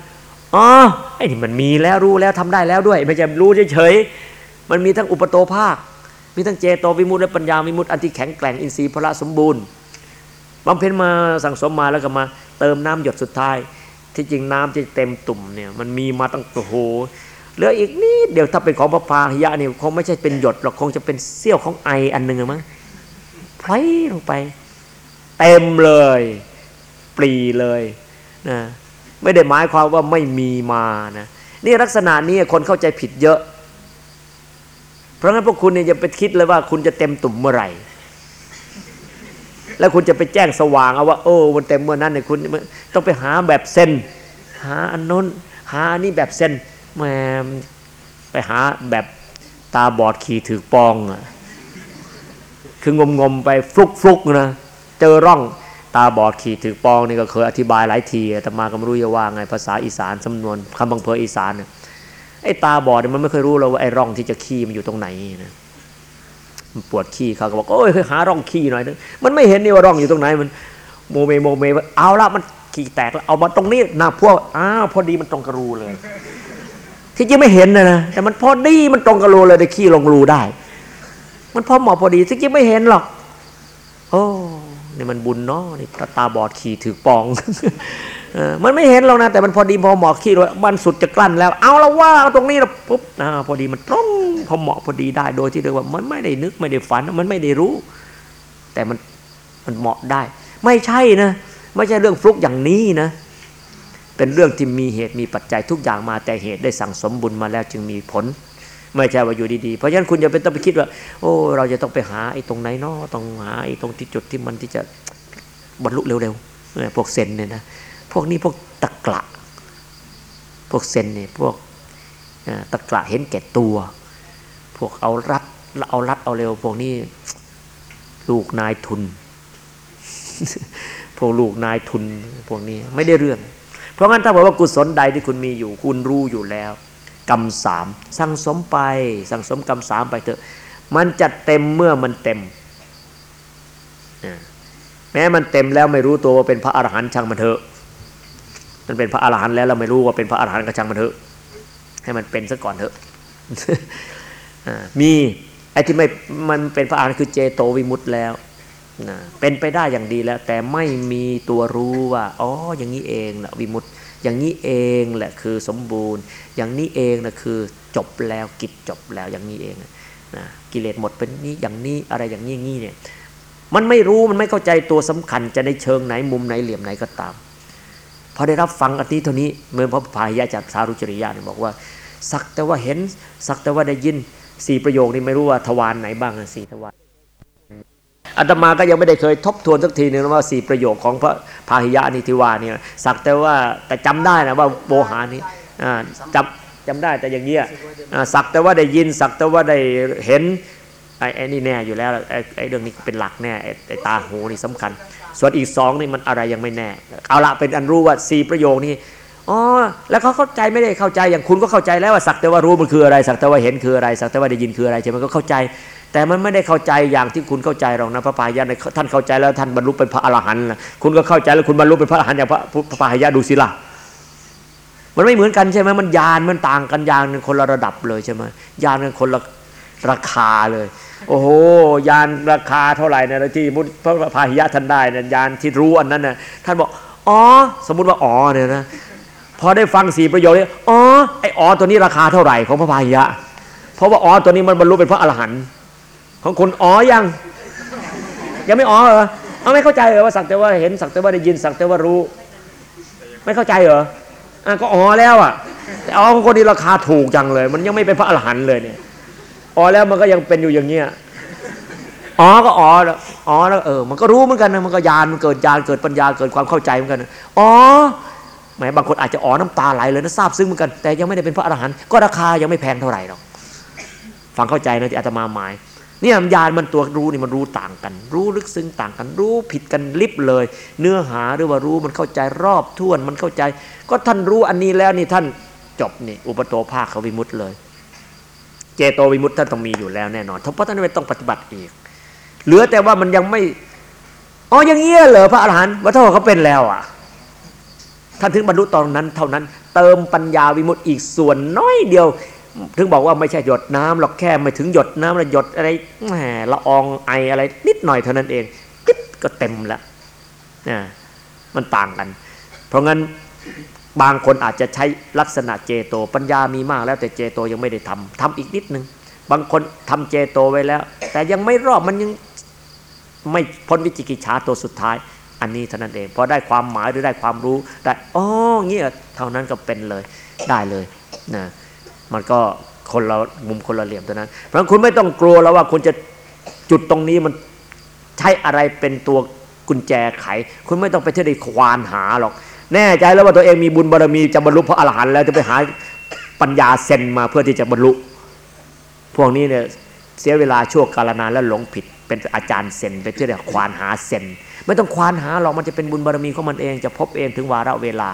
อ๋อไอ้นี่มันมีแล้วรู้แล้วทำได้แล้วด้วย ไม่ใช่รู้เฉยๆมันมีทั้งอุปโตภาค มีทั้งเจโตวิมุตติและปัญญาวิมุตติอันที่แข็งแกร่งอินทรีย์พละสมบูรณ์บำเพ็ญมาสั่งสมมาแล้วก็มาเติมน้ำหยดสุดท้าย ที่จริงน้ำจะเต็มตุ่มเนี่ยมันมีมาตั้งโอ้โหเหลืออีกนิดเดี๋ยวถ้าเป็นของพระพาหิยะนี่คงไม่ใช่เป็นหยดหรอกคงจะเป็นเสี้ยวของไออันหนึ่งมั้งไพลลงไป เต็มเลย ปรีเลยนะไม่ได้หมายความว่าไม่มีมานะนี่ลักษณะนี้คนเข้าใจผิดเยอะ เพราะงั้นพวกคุณเนี่ยจะไปคิดเลยว่าคุณจะเต็มตุ่มเมื่อไหร่ แล้วคุณจะไปแจ้งสว่างเอาว่า โอ้มันเต็มเมื่อนั้นเนี่ยคุณต้องไปหาแบบเซนหาอันน้น หาอันนี้แบบเซนแมไปหาแบบตาบอดขี่ถือปองอะคืองมงมไปฟลุกฟลุกนะเจอร่องตาบอดขี่ถือปองนี่ก็เคยอธิบายหลายทีแต่มาก็ไม่รู้จะว่าไงภาษาอีสานสำนวนคำบังเพออีสานเนี่ย ไอ้ตาบอดมันไม่เคยรู้เลยว่าไอ้ร่องที่จะขี้มันอยู่ตรงไหนนะมันปวดขี้เขาก็บอกโอ้ยหาร่องขี้หน่อยนึงมันไม่เห็นนี่ว่าร่องอยู่ตรงไหนมันโมเมโมเมเอาละมันขี้แตกแล้วเอามาตรงนี้หน้าพวกอ้าวพอดีมันตรงกระรูเลย ที่จริงไม่เห็นนะนะแต่มันพอดีมันตรงกระรูเลยได้ขี้ลงรูได้ มันพอเหมาะพอดีที่จริงไม่เห็นหรอก โอ้นี่มันบุญเนาะนี่ตาบอดขี่ถือปอง มันไม่เห็นหรอกนะ แต่มันพอดีพอเหมาะขี้เลยมันสุดจะกลั้นแล้ว เอาละว่าตรงนี้ละปุ๊บอพอดีมันตรงพอเหมาะพอดีได้โดยที่เรียกว่ามันไม่ได้นึกไม่ได้ฝันมันไม่ได้รู้ แต่มันมันเหมาะได้ ไม่ใช่นะ ไม่ใช่เรื่องฟลุกอย่างนี้นะ เป็นเรื่องที่มีเหตุมีปัจจัยทุกอย่างมา แต่เหตุได้สั่งสมบุญมาแล้วจึงมีผลไม่ใช่ว่าอยู่ดีๆ เพราะฉะนั้นคุณอย่าไปต้องไปคิดว่า โอ้ เราจะต้องไปหาไอ้ตรงไหนเนาะต้องหาไอ้ตรงที่จุดที่มันที่จะบรรลุเร็วๆพวกเซนเนี่ยนะ พวกนี้พวกตะกละ พวกเซนเนี่ยพวกตะกละเห็นแก่ตัว พวกเอารัดเอารัดเอาเร็ว พวกนี้ลูกนายทุน พวกลูกนายทุนพวกนี้ไม่ได้เรื่อง เพราะงั้นถ้าบอกว่ากุศลใดที่คุณมีอยู่ คุณรู้อยู่แล้วกรรมสามสั่งสมไป สั่งสมกรรมสามไปเถอะ มันจะเต็มเมื่อมันเต็ม แม้มันเต็มแล้วไม่รู้ตัวว่าเป็นพระอรหันต์ช่างมันเถอะ มันเป็นพระอรหันต์แล้วเราไม่รู้ว่าเป็นพระอรหันต์ก็ช่างมันเถอะ ให้มันเป็นซะก่อนเถอะมีไอ้ที่ไม่มันเป็นพระอรหันต์คือเจโตวิมุตต์แล้วนะเป็นไปได้อย่างดีแล้ว แต่ไม่มีตัวรู้ว่าอ๋ออย่างนี้เองแหละวิมุตต์อย่างนี้เองแหละคือสมบูรณ์ อย่างนี้เองนะคือจบแล้วกิจจบแล้วอย่างนี้เองนะกิเลสหมดเป็นนี้อย่างนี้อะไรอย่างนี้งี้เนี่ยมันไม่รู้มันไม่เข้าใจตัวสำคัญจะในเชิงไหนมุมไหนเหลี่ยมไหนก็ตาม พอได้รับฟังอันนี้เท่านี้เมื่อพระพายะจากสารุจริยาเนี่ยบอกว่า สักแต่ว่าเห็น สักแต่ว่าได้ยินสี่ประโยคนี้ไม่รู้ว่าทวารไหนบ้างสี่ทวารอาตมาก็ยังไม่ได้เคยทบทวนสักทีนึงว่าสี่ประโยคของพระพาหิยะนิทิวาเนี่ยสักแต่ว่าแต่จำได้นะว่าโบหานี้จำจำได้แต่อย่างเงี้ยสักแต่ว่าได้ยินสักแต่ว่าได้เห็นไอ้นี่แน่อยู่แล้วไอ้เรื่องนี้เป็นหลักแน่ไอ้ตาหูนี่สำคัญ ส่วนอีกสองนี่มันอะไรยังไม่แน่ เอาละเป็นอันรู้ว่าสี่ประโยคนี้อ๋อแล้วเขาเข้าใจไม่ได้เข้าใจอย่างคุณก็เข้าใจแล้วว่าสักแต่ว่ารู้มันคืออะไร สักแต่ว่าเห็นคืออะไร สักแต่ว่าได้ยินคืออะไรใช่ไหมก็เข้าใจ แต่มันไม่ได้เข้าใจอย่างที่คุณเข้าใจหรอกนะพระพายะในท่านเข้าใจแล้วท่านบรรลุเป็นพระอรหันต์คุณก็เข้าใจแล้วคุณบรรลุเป็นพระอรหันต์อย่างพระพระพายะดูสิล่ะมันไม่เหมือนกันใช่ไหมมันยานมันต่างกันยานคนละระดับเลยใช่ไหมยานกันคนละราคาเลย โอ้โหยานราคาเท่าไหร่นะที่มุพระพาหิยะท่านได้นะยานที่รู้อันนั้นนะท่านบอกอ๋อสมมุติว่าอ๋อเนี่ยนะพอได้ฟังสี่ประโยคนี้อ๋อไออ๋อตัวนี้ราคาเท่าไหร่ของพระพาหิยะ เพราะว่าอ๋อตัวนี้มันบรรลุเป็นพระอรหันต์ของคนอ๋อยัง ยังไม่อ๋อเหรอเอาไม่เข้าใจเหรอว่าสักแต่ว่าเห็นสักแต่ว่าได้ยินสักแต่ว่ารู้ ไม่เข้าใจเหรออะก็อ๋อแล้วอะแต่อ๋อของคนนี้ราคาถูกจังเลย มันยังไม่เป็นพระอรหันต์เลยเนี่ย อ๋อแล้วมันก็ยังเป็นอยู่อย่างเงี้ยอ๋อก็อ๋ออ๋อแล้วเออ มันก็รู้เหมือนกันนะมันก็ยานมันเกิดยานเกิดปัญญาเกิดความเข้าใจเหมือนกันอ๋อแหมบางคนอาจจะอ๋อน้ำตาไหลเลยนะทราบซึ้งเหมือนกัน แต่ยังไม่ได้เป็นพระอรหันต์ก็ราคายังไม่แพงเท่าไหร่หรอกฟังเข้าใจนะที่อาตมาหมายเนี่ยยานมันตัวรู้นี่มันรู้ต่างกัน รู้ลึกซึ้งต่างกัน รู้ผิดกันลิบเลย เนื้อหาหรือว่ารู้มันเข้าใจรอบท้วนมันเข้าใจ ก็ท่านรู้อันนี้แล้วนี่ท่านจบนี่อุปโตภาคเขาวิมุตต์เลย เจโตวิมุตต์ท่านต้องมีอยู่แล้วแน่นอนเพราะท่านไม่ต้องปฏิบัติอีก เหลือแต่ว่ามันยังไม่อ๋อย่างเงี้ยเหรอพระอรหันต์ว่าถ้าเขาเป็นแล้วอะท่านถึงบรรลุตอนนั้น เท่านั้น เติมปัญญาวิมุตต์อีกส่วนน้อยเดียว ถึงบอกว่าไม่ใช่หยดน้ำหรอกแค่ไม่ถึงหยดน้ำแล้วหยดอะไรแหมละอองไออะไร นิดหน่อยเท่านั้นเองก็เต็มแล้วนะมันต่างกัน เพราะงั้น บางคนอาจจะใช้ลักษณะเจโต ปัญญามีมากแล้วแต่เจโตยังไม่ได้ทำทำอีกนิดนึง บางคนทำเจโตไว้แล้ว แต่ยังไม่รอบมันยังไม่พ้นวิจิกิจฉาตัวสุดท้าย อันนี้เท่านั้นเองพอได้ความหมายหรือได้ความรู้ได้อ๋อเงี้ยเท่านั้นก็เป็นเลยได้เลยนะมันก็คนเรามุมคนละเหลี่ยมเท่านั้น เพราะคุณไม่ต้องกลัวแล้วว่าคุณจะจุดตรงนี้มันใช้อะไรเป็นตัวกุญแจไข คุณไม่ต้องไปเที่ยวได้ควานหาหรอก แน่ใจแล้วว่าตัวเองมีบุญบารมีจะบรรลุพระอรหันต์แล้วจะไปหาปัญญาเซนมาเพื่อที่จะบรรลุ พวกนี้เนี่ยเสียเวลาชั่วกาลนานแล้วหลงผิด เป็นอาจารย์เซนไปเที่ยวควานหาเซนไม่ต้องควานหาหรอกมันจะเป็นบุญบารมีของมันเองจะพบเองถึงวาระเวลา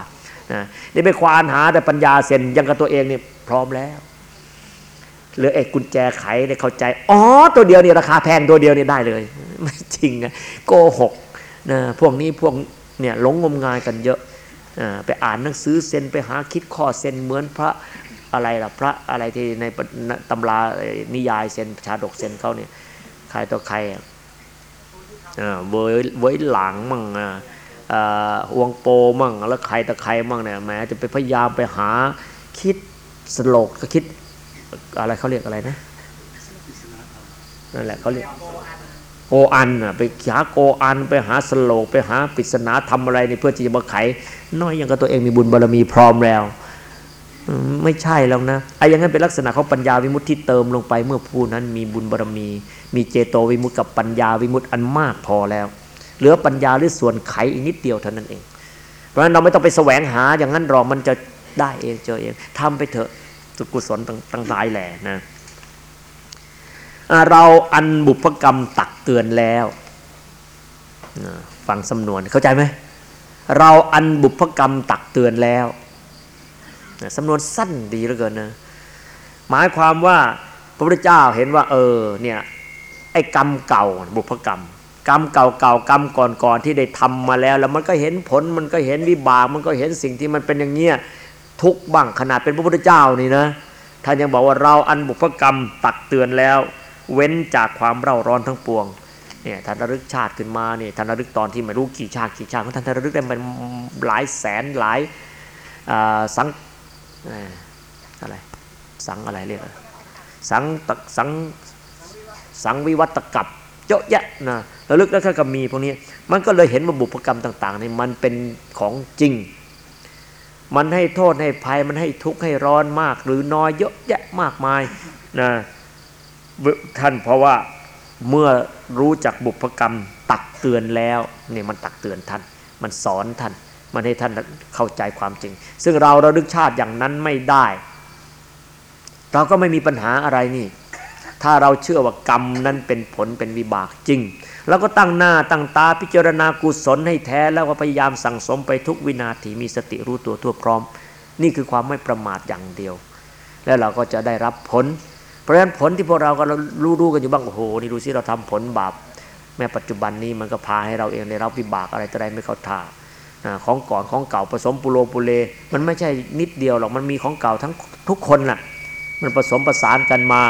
นะนี่ไปควานหาแต่ปัญญาเซนยังกับตัวเองเนี่ยพร้อมแล้วเหลือเอกกุญแจไขเนี่ยเข้าใจอ๋อตัวเดียวนี่ราคาแพงตัวเดียวนี่ได้เลย ไม่จริงนะโกหกนะพวกนี้พวกเนี่ยหลงงมงายกันเยอะ ไปอ่านหนังสือเซนไปหาคิดข้อเซนเหมือนพระอะไรล่ะพระอะไรที่ในตำรานิยายเซนชาดกเซนเขาเนี่ยใครต่อใครเวยเวยหลังมั่งวงโปมั่งแล้วใครต่อใครมั่งเนี่ยแม้จะไปพยายามไปหาคิดสโลกก็คิดอะไรเขาเรียกอะไรนะนั่นแหละเขาเรียก อันไปหาโกอัน ไปหาสโลก ไปหาปริศนาทำอะไรนี่เพื่อที่จะมาไข น้อยอย่างกับตัวเองมีบุญบารมีพร้อมแล้ว ไม่ใช่แล้วนะไอ้อย่างนั้นเป็นลักษณะของปัญญาวิมุตที่เติมลงไปเมื่อผู้นั้นมีบุญบารมี มีเจโตวิมุตกับปัญญาวิมุตอันมากพอแล้ว เหลือปัญญาหรือส่วนไขอีกนิดเดียวเท่านั้นเอง เพราะฉะนั้นเราไม่ต้องไปแสวงหาอย่างนั้นหรอกมันจะได้เองเจอเองทำไปเถอะสุกุศลต่างๆหลายแหล่นะ เราอันบุพกรรมตักเตือนแล้วฟังสำนวนเข้าใจไหมเราอันบุพกรรมตักเตือนแล้วสำนวนสั้นดีเหลือเกินนะหมายความว่าพระพุทธเจ้าเห็นว่า เออเนี่ยไอ้กรรมเก่าบุพกรรม กรรมเก่าๆกรรมก่อนๆที่ได้ทำมาแล้ว แล้วมันก็เห็นผลมันก็เห็นวิบาก มันก็เห็นสิ่งที่มันเป็นอย่างเงี้ยทุกบ้างขนาดเป็นพระพุทธเจ้านี่นะท่านยังบอกว่าเราอันบุพกรรมตักเตือนแล้ว เว้นจากความเร่าร้อนทั้งปวงเนี่ยท่านระลึกชาติขึ้นมาเนี่ยท่านระลึกตอนที่ไม่รู้กี่ชาติกี่ชาติท่านระลึกได้เป็นหลายแสนหลายสังอะไรสังอะไรเรียกสังตสังสังวิวัตกับเยอะแยะนะระลึกแล้วก็มีพวกนี้มันก็เลยเห็นว่าบุพกรรมต่างๆนี่มันเป็นของจริง มันให้โทษให้ภัยมันให้ทุกข์ให้ร้อนมากหรือน้อยเยอะแยะมากมายนะ ท่านเพราะว่าเมื่อรู้จักบุพกรรมตักเตือนแล้วเนี่ยมันตักเตือนท่าน มันสอนท่าน มันให้ท่านเข้าใจความจริง ซึ่งเราเราดึกชาติอย่างนั้นไม่ได้ เราก็ไม่มีปัญหาอะไรนี่ ถ้าเราเชื่อว่ากรรมนั้นเป็นผลเป็นวิบากจริงแล้วก็ตั้งหน้าตั้งตาพิจารณากุศลให้แท้แล้วก็พยายามสั่งสมไปทุกวินาทีมีสติรู้ตัวทั่วพร้อม นี่คือความไม่ประมาทอย่างเดียว แล้วเราก็จะได้รับผล เพราะฉะนั้นผลที่พวกเราก็รู้รู้กันอยู่บ้างโอ้โหนี่ดูสิเราทำผลบาปแม้ปัจจุบันนี้มันก็พาให้เราเองได้รับวิบากอะไรต่ออะไรไม่เข้าท่าของก่อนของเก่าผสมปุโรปุเล มันไม่ใช่นิดเดียวหรอกมันมีของเก่าทั้งทุกคนน่ะมันผสมประสานกันมา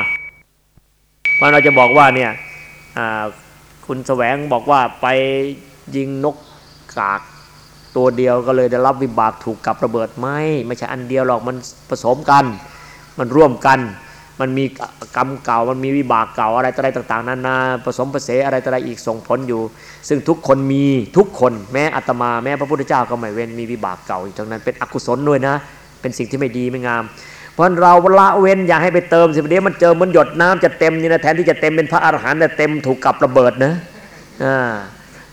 เพราะเราจะบอกว่าเนี่ยคุณแสวงบอกว่าไปยิงนกกากตัวเดียวก็เลยได้รับวิบากถูกกับระเบิดไหมไม่ใช่อันเดียวหรอกมันผสมกัน มันร่วมกัน มันมีกรรมเก่ามันมีวิบากเก่าอะไรอะไรต่าง ๆนานาผสมผสมอะไรอะไรอีกส่งผลอยู่ ซึ่งทุกคนมีทุกคนแม้อัตมาแม้พระพุทธเจ้าก็ไม่เว้นมีวิบากเก่าอีกทั้งนั้นเป็นอกุศลด้วยนะ เป็นสิ่งที่ไม่ดีไม่งาม เพราะเราละเว้นอย่าให้ไปเติมสิเดี๋ยวมันเจอมันหยดน้ำจะเต็มนี่นะแทนที่จะเต็มเป็นพระอรหันต์แต่เต็มถูกกับระเบิดนะ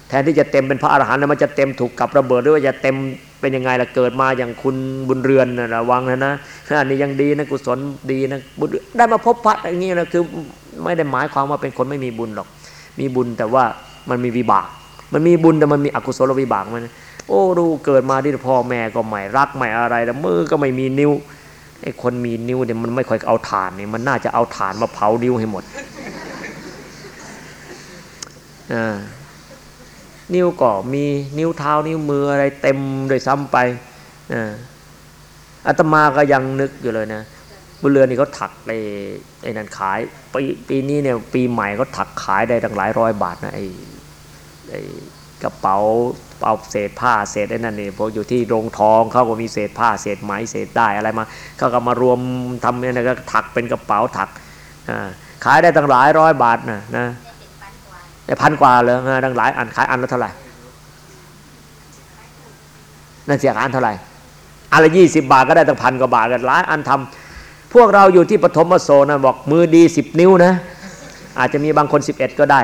แทนที่จะเต็มเป็นพระอรหันต์มันจะเต็มถูกกับระเบิดหรือว่าจะเต็ม เป็นยังไงล่ะเกิดมาอย่างคุณบุญเรือนนะระวังนะนะอันนี้ยังดีนะกุศลดีนะบุญได้มาพบพระอย่างนี้นะคือไม่ได้หมายความว่าเป็นคนไม่มีบุญหรอก มีบุญแต่ว่ามันมีวิบาก มันมีบุญแต่มันมีอกุศลวิบากมันโอ้ดูเกิดมาที่พ่อแม่ก็ไม่รักไม่อะไรแล้วมือก็ไม่มีนิ้วไอ้คนมีนิ้วเนี่ยมันไม่ค่อยเอาฐานเนี่ยมันน่าจะเอาฐานมาเผานิ้วให้หมดอ่า นิ้วก็มีนิ้วเท้านิ้วมืออะไรเต็มโดยซ้ำไปอาตมาก็ยังนึกอยู่เลยนะบุเรือนนี่เขาถักไอ้ไอ้นั่นขายปีปีนี้เนี่ยปีใหม่เขาถักขายได้ตั้งหลายร้อยบาทนะไอ้ไอ้กระเป๋าเอาเศษผ้าเศษไอ้นั่นนี่พออยู่ที่โรงทองเขาก็มีเศษผ้าเศษไหมเศษได้อะไรมาเขาก็มารวมทำเนี่ยก็ถักเป็นกระเป๋าถักขายได้ตั้งหลายร้อยบาทนะนะ ได้พันกว่าเลยนะตั้งหลายอันขายอันละเท่าไหร่นั่นเสียอันเท่าไหร่อันละยี่สิบบาทก็ได้ตั้งพันกว่าบาทกันหลายอันทำพวกเราอยู่ที่ปฐมโสนะบอกมือดีสิบนิ้วนะ อาจจะมีบางคนสิบเอ็ดก็ได้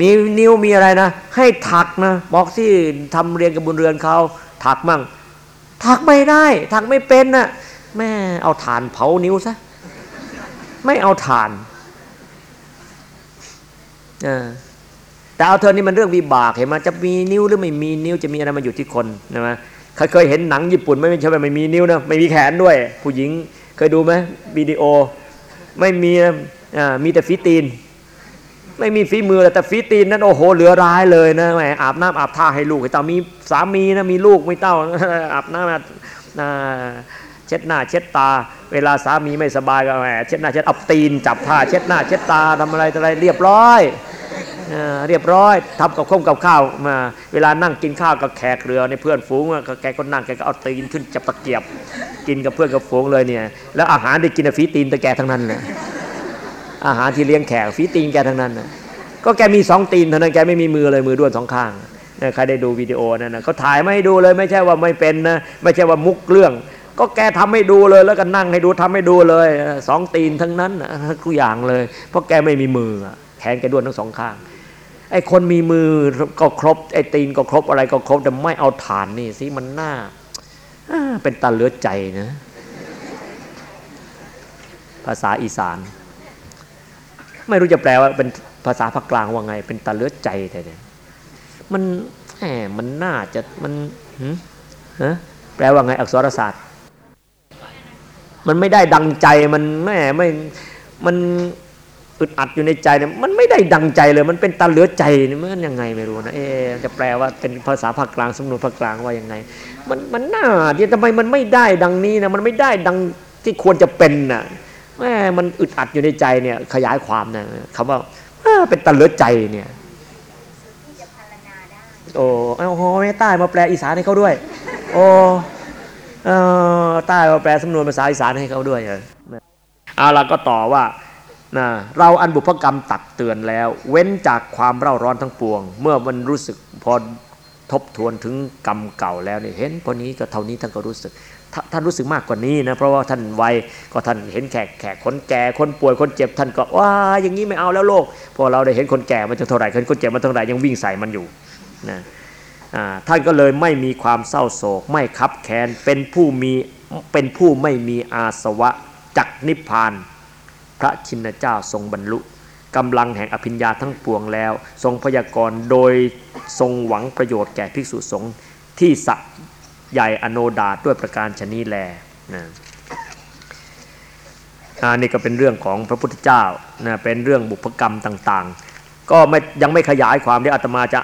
มีนิ้วมีอะไรนะ ให้ถักนะบอกที่ทำเรียนกับบุญเรือนเขาถักมั่ง ถักไม่ได้ ถักไม่เป็นนะ่ะแม่เอาฐานเผานิ้วซะไม่เอาฐาน แต่เอาเธอนี่มันเรื่องวิบากเห็นไหมจะมีนิ้วหรือไม่มีนิ้วจะมีอะไรมาอยู่ที่คนนะมเคยเคยเห็นหนังญี่ปุ่นไม่ใช่ไม่มีนิ้วนะไม่มีแขนด้วย ผู้หญิงเคยดูไหมวิดีโอ ไม่มีมีแต่ฟิตีน ไม่มีฝีมือแต่ฝีตีนนั้นโอ้โหเหลือร้ายเลยนะแหมอาบน้ำอาบท่าให้ลูกให้ตามีสามีนะมีลูกไม่เต้าอาบน้ำเช็ดหน้าเช็ดตา เวลาสามีไม่สบายก็แหมเช็ดหน้าเช็ดอับตีนจับผ้าเช็ดหน้าเช็ดตาทำอะไรอะไรเรียบร้อยเรียบร้อยทำกับข้าวกับข้าวมาเวลานั่งกินข้าวกับแขกเรือในเพื่อนฝูงแกก็นั่งแกก็เอาตีนขึ้นจับตะเกียบ กินกับเพื่อนกับฝูงเลยเนี่ยแล้วอาหารได้กินฝีตีนตะแกทั้งนั้นเลยอาหารที่เลี้ยงแขกฝีตีนแกทั้งนั้นก็แกมีสองตีนเท่านั้นแกไม่มีมือเลยมือด้วนสองข้างใครได้ดูวิดีโอนั่นนะเขาถ่ายไม่ให้ดูเลยไม่ใช่ว่าไม่เป็นนะไม่ใช่ว่ามุกเรื่อง ก็แกทำให้ดูเลย แล้วก็นั่งให้ดูทำให้ดูเลยสองตีนทั้งนั้นทุกอย่างเลย เพราะแกไม่มีมือแขนแกด้วนทั้งสองข้างไอ้คนมีมือก็ครบไอ้ตีนก็ครบอะไรก็ครบแต่ไม่เอาฐานนี่สิมันน่าเป็นตาเลือดใจนะ ภาษาอีสาน ไม่รู้จะแปลว่าเป็นภาษาภาคกลางว่าไง เป็นตาเลือดใจแต่เนี่ยมันแหมมันน่าจะมันฮะแปลว่าไงอักษรศาสตร์ มันไม่ได้ดังใจมันแม่ไม่มันอึดอัดอยู่ในใจเนี่ยมันไม่ได้ดังใจเลย มันเป็นตาเหลือใจนี่มันยังไงไม่รู้นะเอ๊จะแปลว่าเป็นภาษาภาคกลางสมนวนภาคกลางว่ายังไง มันมันน่าที่ทำไมมันไม่ได้ดังนี้นะมันไม่ได้ดังที่ควรจะเป็นน่ะแม่มันอึดอัดอยู่ในใจเนี่ย ขยายความนะคำว่าเป็นตะเลือใจเนี่ยโอ้เอาโหไม่ใต้มาแปลอีสานให้เขาด้วย โอ้ ใต้มาแปลสำนวนภาษาอีสานให้เขาด้วยเอาละก็ต่อว่านะเราอันบุพกรรมตักเตือนแล้ว เว้นจากความเร่าร้อนทั้งปวง เมื่อมันรู้สึกพอทบทวนถึงกรรมเก่าแล้วเนี่ยเห็นพอนี้ก็เท่านี้ท่านก็รู้สึกท่านรู้สึกมากกว่านี้นะเพราะว่าท่านวัยก็ท่านเห็นแขกแขกคนแก่คนป่วยคนเจ็บท่านก็ว่าอย่างนี้ไม่เอาแล้วโลกพอเราได้เห็นคนแก่มันจะเท่าไหร่คนเจ็บมันเท่าไหร่ยังวิ่งใส่มันอยู่นะ ท่านก็เลยไม่มีความเศร้าโศก ไม่คับแค้นเป็นผู้มีเป็นผู้ไม่มีอาสวะจักนิพพาน พระชินเจ้าทรงบรรลุกำลังแห่งอภิญญาทั้งปวงแล้ว ทรงพยากรณ์โดยทรงหวังประโยชน์แก่ภิกษุสงฆ์ที่สะใหญ่อโนดาด้วยประการชนีแลนะอันนี้ก็เป็นเรื่องของพระพุทธเจ้านะเป็นเรื่องบุพกรรมต่างๆ ก็ไม่ยังไม่ขยายความที่อาตมาจะ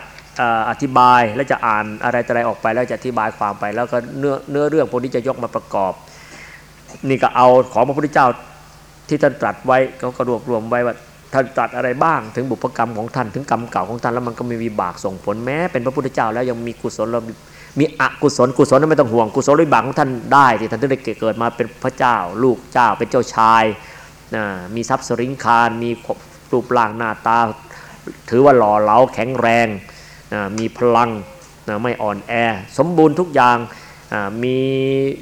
อธิบายและจะอ่านอะไรอะไรออกไป แล้วจะอธิบายความไป แล้วก็เนื้อเนื้อเรื่องพวกนี้จะยกมาประกอบ นี่ก็เอาของพระพุทธเจ้าที่ท่านตรัสไว้เขาก็รวบรวมไว้ว่าท่านตรัสอะไรบ้างถึงบุพกรรมของท่านถึงกรรมเก่าของท่านแล้วมันก็มีวิบากส่งผลแม้ เป็นพระพุทธเจ้าแล้วยังมีกุศลมีอกุศลกุศลนั้นไม่ต้องห่วงกุศลวิบากของท่านได้ที่ท่านได้เกิดมาเป็นพระเจ้า ลูกเจ้าเป็นเจ้าชายมีทรัพย์สริงคารมีรูปร่างหน้าตา ถือว่าหล่อเหลาแข็งแรง มีพลังไม่อ่อนแอ สมบูรณ์ทุกอย่างมี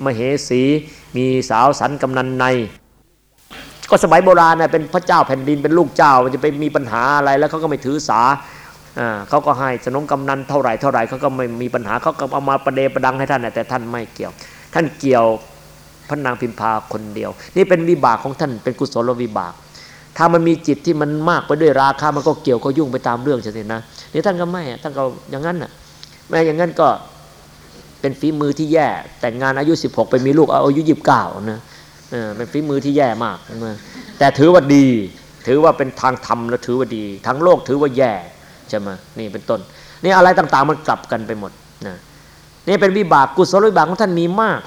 มเหสี มีสาวสันกำนันใน ก็สมัยโบราณนะเป็นพระเจ้าแผ่นดินเป็นลูกเจ้ามันจะไปมีปัญหาอะไรแล้วเขาก็ไม่ถือสาเขาก็ให้สนมกำนันเท่าไหร่เท่าไหร่เขาก็ไม่มีปัญหาเขาก็เอามาประเดประดังให้ท่านแต่ท่านไม่เกี่ยว ท่านเกี่ยวพระนางพิมพาคนเดียว นี่เป็นวิบากของท่านเป็นกุศลวิบาก ถ้ามันมีจิตที่มันมากไปด้วยราคามันก็เกี่ยวก็ยุ่งไปตามเรื่องใช่ไหมนะนี่ท่านก็ไม่ท่านก็อย่างนั้นน่ะแม้อย่างนั้นก็เป็นฝีมือที่แย่ แต่งงานอายุ 16 ไปมีลูกอายุ29นะเป็นฝีมือที่แย่มากแต่ถือว่าดี ถือว่าเป็นทางธรรมแล้วถือว่าดีทั้งโลกถือว่าแย่ใช่ไหมนี่เป็นต้น นี่อะไรต่างๆมันกลับกันไปหมดนะนี่เป็นวิบากกุศลวิบากของท่านมีมาก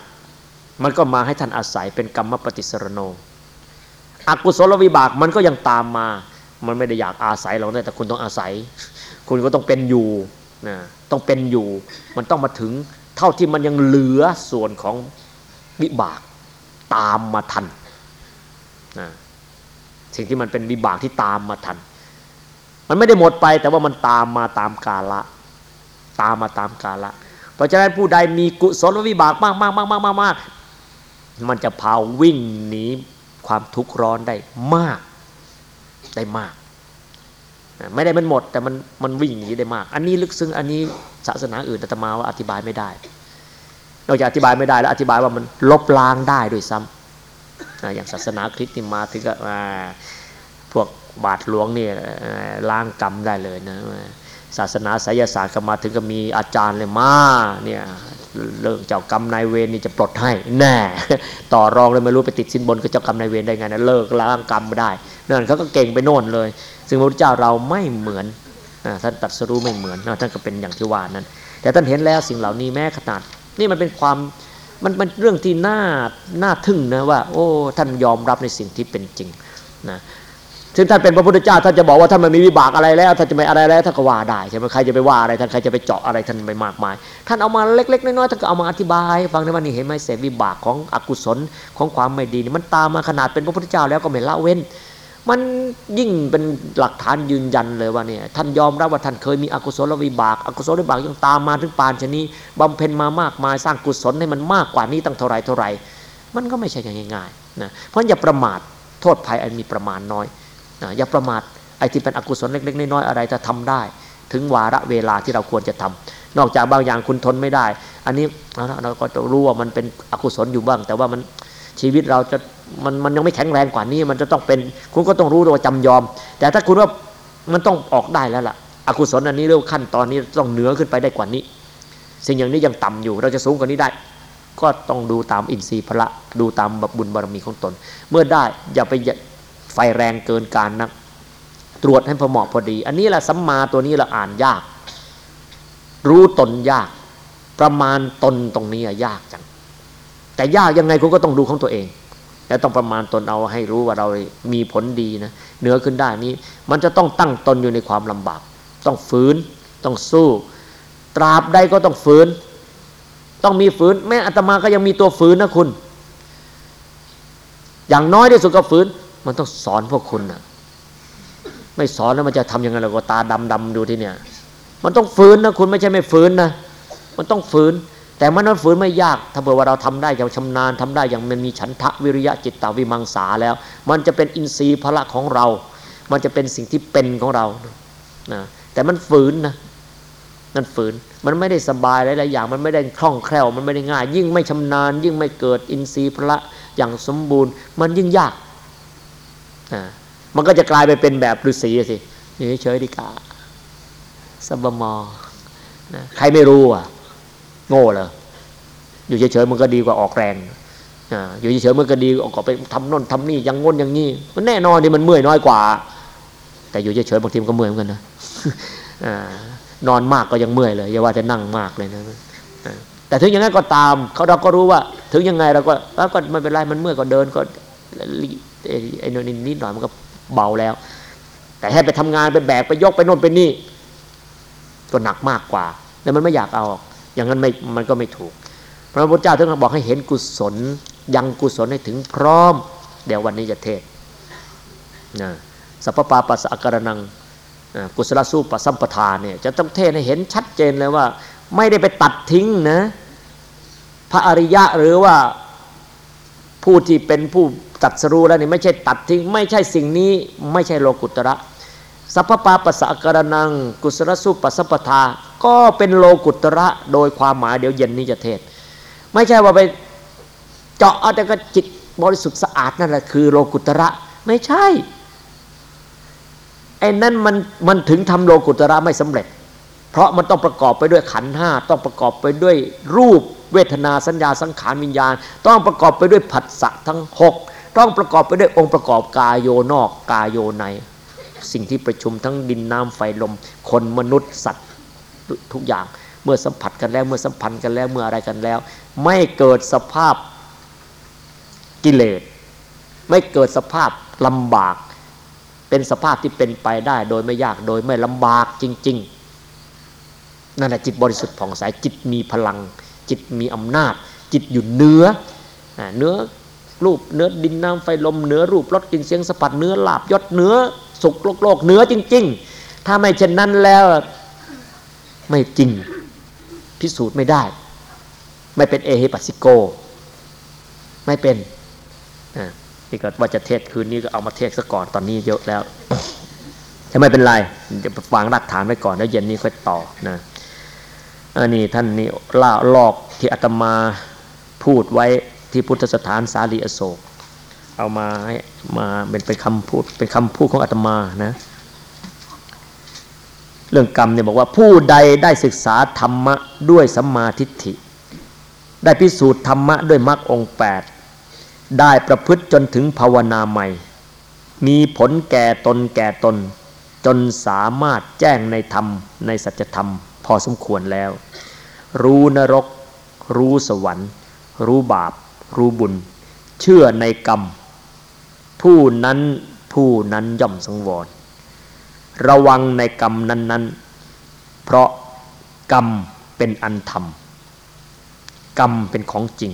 มันก็มาให้ท่านอาศัยเป็นกรรมปฏิสรโน อกุศลวิบากมันก็ยังตามมา มันไม่ได้อยากอาศัยเราแต่คุณต้องอาศัย คุณก็ต้องเป็นอยู่นะต้องเป็นอยู่ มันต้องมาถึงเท่าที่มันยังเหลือส่วนของวิบากตามมาทันนะสิ่งที่มันเป็นวิบากที่ตามมาทัน มันไม่ได้หมดไปแต่ว่ามันตามมาตามกาละตามมาตามกาละเพราะฉะนั้นผู้ใดมีกุศลวิบากมากมากมากมากมากมากมันจะพาวิ่งหนี ความทุกข์ร้อนได้มากได้มาก ไม่ได้มันหมด แต่มันมันวิ่งหนีได้มาก อันนี้ลึกซึ้งอันนี้ศาสนาอื่นอาตมาว่าอธิบายไม่ได้นอกจากอธิบายไม่ได้แล้วอธิบายว่ามันลบล้างได้ด้วยซ้ำอย่างศาสนาคริสต์นี่มาถึงกับพวกบาทหลวงเนี่ยล้างกรรมได้เลยนะศาสนาไสยศาสตร์ก็มาถึงก็มีอาจารย์เลยมาเนี่ย เรื่องเจ้ากรรมนายเวรนี่จะปลดให้แน่ต่อรองเลยไม่รู้ไปติดสินบนกับเจ้ากรรมนายเวรได้ไงนะเลิกล้างกรรมไม่ได้นั่นเขาก็เก่งไปโน่นเลย ซึ่งพระพุทธเจ้าเราไม่เหมือนท่านตัดสรู้ไม่เหมือนท่านก็เป็นอย่างที่ว่านั้น แต่ท่านเห็นแล้วสิ่งเหล่านี้แม้ขนาด นี่มันเป็นความมันมันเรื่องที่น่าน่าทึ่งนะว่า โอ้ท่านยอมรับในสิ่งที่เป็นจริงนะ ซึ่งท่านเป็นพระพุทธเจ้าท่านจะบอกว่าท่านไม่มีวิบากอะไรแล้วท่านจะไม่อะไรแล้วท่านก็ว่าได้ใช่ไหมใครจะไปว่าอะไรท่านใครจะไปเจาะอะไรท่านไปมากมาย ท่านเอามาเล็กๆน้อยๆท่านก็เอามาอธิบาย ฟังในวันนี้เห็นไหมเสวิบากของอกุศลของความไม่ดีนี่มันตามมาขนาดเป็นพระพุทธเจ้าแล้วก็ไม่ละเว้น มันยิ่งเป็นหลักฐานยืนยันเลยว่าเนี่ยท่านยอมรับว่าท่านเคยมีอกุศลวิบากอกุศลวิบากยังตามมาถึงปานชนีบำเพ็ญมามากมายสร้างกุศลให้มันมากกว่านี้ตั้งเท่าไรเท่าไรมันก็ไม่ใช่ง่ายๆนะเพราะอย่าประมาทโทษภัยอันมีประมาณน้อย นะอย่าประมาทไอ้ที่เป็นอกุศลเล็กๆน้อยๆอะไรจะทำได้ ถึงวาระเวลาที่เราควรจะทำนอกจากบางอย่างคุณทนไม่ได้ อันนี้เราก็จะรู้ว่ามันเป็นอกุศลอยู่บ้าง แต่ว่ามันชีวิตเราจะมันมันยังไม่แข็งแรงกว่านี้ มันจะต้องเป็นคุณก็ต้องรู้ว่าจำยอม แต่ถ้าคุณว่ามันต้องออกได้แล้วล่ะอกุศลอันนี้เรื่องขั้นตอนนี้ต้องเหนือขึ้นไปได้กว่านี้ สิ่งอย่างนี้ยังต่ำอยู่ เราจะสูงกว่านี้ได้ ก็ต้องดูตามอินทรีย์พระดูตามบุญบารมีของตน เมื่อได้อย่าไป ฟแรงเกินการนัก ตรวจให้พอเหมาะพอดี อันนี้แหละสัมมาตัวนี้เราอ่านยาก รู้ตนยาก ประมาณตนตรงนี้ยากจัง แต่ยากยังไงคุณก็ต้องดูของตัวเอง แล้วต้องประมาณตนเอาให้รู้ว่าเรามีผลดีนะเหนือขึ้นได้นี้ มันจะต้องตั้งตนอยู่ในความลำบาก ต้องฝืนต้องสู้ ตราบใดก็ต้องฝืน ต้องมีฝืน แม้อัตมาก็ยังมีตัวฝืนนะคุณ อย่างน้อยที่สุดก็ฝืน มันต้องสอนพวกคุณนะไม่สอนแล้วมันจะทำยังไงเราก็ตาดำดำดูที่เนี่ย มันต้องฝืนนะคุณไม่ใช่ไม่ฝืนนะมันต้องฝืน แต่มันนั้นฝืนไม่ยาก ถ้าเผื่อว่าเราทำได้อย่างชำนาญทำได้อย่างมันมีฉันทะวิริยะจิตตวิมังสาแล้ว มันจะเป็นอินทรีย์พละของเรา มันจะเป็นสิ่งที่เป็นของเรานะแต่มันฝืนนะมันฝืนมันไม่ได้สบายหลายๆอย่าง มันไม่ได้คล่องแคล่ว มันไม่ได้ง่าย ยิ่งไม่ชำนาญ ยิ่งไม่เกิดอินทรีย์พละอย่างสมบูรณ์ มันยิ่งยาก มันก็จะกลายไปเป็นแบบฤาษีสิอยู่เฉยๆดีกาสบมอนะใครไม่รู้อะ โง่เลยอยู่เฉยๆมันก็ดีกว่าออกแรงอยู่เฉยๆมันก็ดีออกไปทำน่นทำนี่ยังงนอย่างนี้มันแน่นอนที่มันเมื่อยน้อยกว่า แต่อยู่เฉยๆบางทีมันก็เมื่อยเหมือนกันนะนอนมากก็ยังเมื่อยเลยอย่าว่าจะนั่งมากเลยนะแต่ถึงอย่างนั้นก็ตามเขาเราก็รู้ว่า ถึงยังไงเราก็แล้วก็ไม่เป็นไรมันเมื่อยก็เดินก็ ไอ้นนนิดหน่อยมันก็เบาแล้ว แต่ให้ไปทำงานไปแบกไปยกไปโน่นไปนี่ก็หนักมากกว่า แล้วมันไม่อยากเอา อย่างนั้นไม่มันก็ไม่ถูก พระพุทธเจ้าท่านบอกให้เห็นกุศล ยังกุศลให้ถึงพร้อม เดี๋ยววันนี้จะเทศนะสัพพปาปัสสะการนังกุศลสู้ปสัมปทานเนี่ยจะต้องเทศให้เห็นชัดเจนเลยว่า ไม่ได้ไปตัดทิ้งนะ พระอริยะหรือว่าผู้ที่เป็นผู้ ตัดสรู้แล้วนี่ไม่ใช่ตัดทิ้งไม่ใช่สิ่งนี้ไม่ใช่โลกุตระสัพพปาปัสสะกรนัง กุศลสุปัสปทา ก็เป็นโลกุตระโดยความหมายเดี๋ยวเย็นนี้จะเทศ ไม่ใช่ว่าไปเจาะเอาแต่ก็จิตบริสุทธิ์สะอาดนั่นแหละคือโลกุตระไม่ใช่ไอ้นั่นมันมันถึงทำโลกุตระไม่สำเร็จ เพราะมันต้องประกอบไปด้วยขันห้าต้องประกอบไปด้วยรูปเวทนาสัญญาสังขารวิญญาณ ต้องประกอบไปด้วยผัสสะทั้งหก ต้องประกอบไปด้วยองค์ประกอบกายโยนอกกายโยใน สิ่งที่ประชุมทั้งดินน้ำไฟลม คนมนุษย์สัตว์ทุกอย่าง เมื่อสัมผัสกันแล้วเมื่อสัมพันธ์กันแล้วเมื่ออะไรกันแล้ว ไม่เกิดสภาพกิเลสไม่เกิดสภาพลำบาก เป็นสภาพที่เป็นไปได้โดยไม่ยากโดยไม่ลำบากจริง ๆ นั่นแหละจิตบริสุทธิ์ผ่องใสจิตมีพลัง จิตมีอำนาจ จิตอยู่เนื้อเนื้อ รูปเนื้อดินน้ำไฟลมเนื้อรูปรสกลิ่นเสียงสัมผัสเนื้อหลาบยศเนื้อสุกโลกโลกเนื้อจริง ๆ ถ้าไม่เช่นนั้นแล้วไม่จริงพิสูจน์ไม่ได้ ไม่เป็นเอเฮปัสิโก ไม่เป็นนี่ก็ว่าจะเทศคืนนี้ก็เอามาเทศซะก่อนตอนนี้เยอะแล้วจะไม่เป็นไรเดี๋ยววางรากฐานไว้ก่อนแล้วเย็นนี้ค่อยต่อนะอันนี้ท่านนี่ล่าลอกที่อาตมาพูดไว้ ที่พุทธสถานสาลีอโศก เอามาให้มาเป็นเป็นคำพูดเป็นคำพูดของอาตมานะเรื่องกรรมเนี่ยบอกว่าผู้ใดได้ศึกษาธรรมะด้วยสัมมาทิฏฐิ ได้พิสูจน์ธรรมะด้วยมรรคองแปดได้ประพฤติจนถึงภาวนาใหม่ มีผลแก่ตนแก่ตน จนสามารถแจ้งในธรรมในสัจธรรม พอสมควรแล้ว รู้นรก รู้สวรรค์ รู้บาป รู้บุญ เชื่อในกรรม ผู้นั้นผู้นั้นย่อมสังวร ระวังในกรรมนั้น ๆ เพราะกรรมเป็นอันธรรม กรรมเป็นของจริง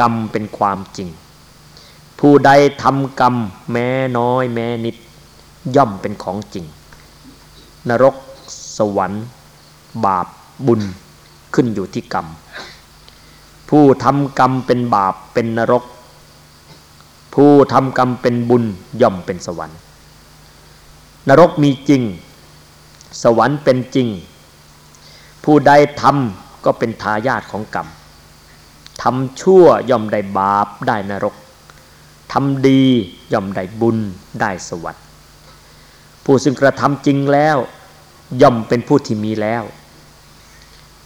กรรมเป็นความจริง ผู้ใดทำกรรมแม้น้อยแม้นิด ย่อมเป็นของจริง นรก สวรรค์ บาปบุญขึ้นอยู่ที่กรรม ผู้ทำกรรมเป็นบาปเป็นนรก ผู้ทำกรรมเป็นบุญย่อมเป็นสวรรค์ นรกมีจริง สวรรค์เป็นจริง ผู้ใดทำก็เป็นทายาทของกรรมทำชั่วย่อมได้บาปได้นรกทำดีย่อมได้บุญได้สวรรค์ผู้ซึ่งกระทำจริงแล้ว ย่อมเป็นผู้ที่มีแล้ว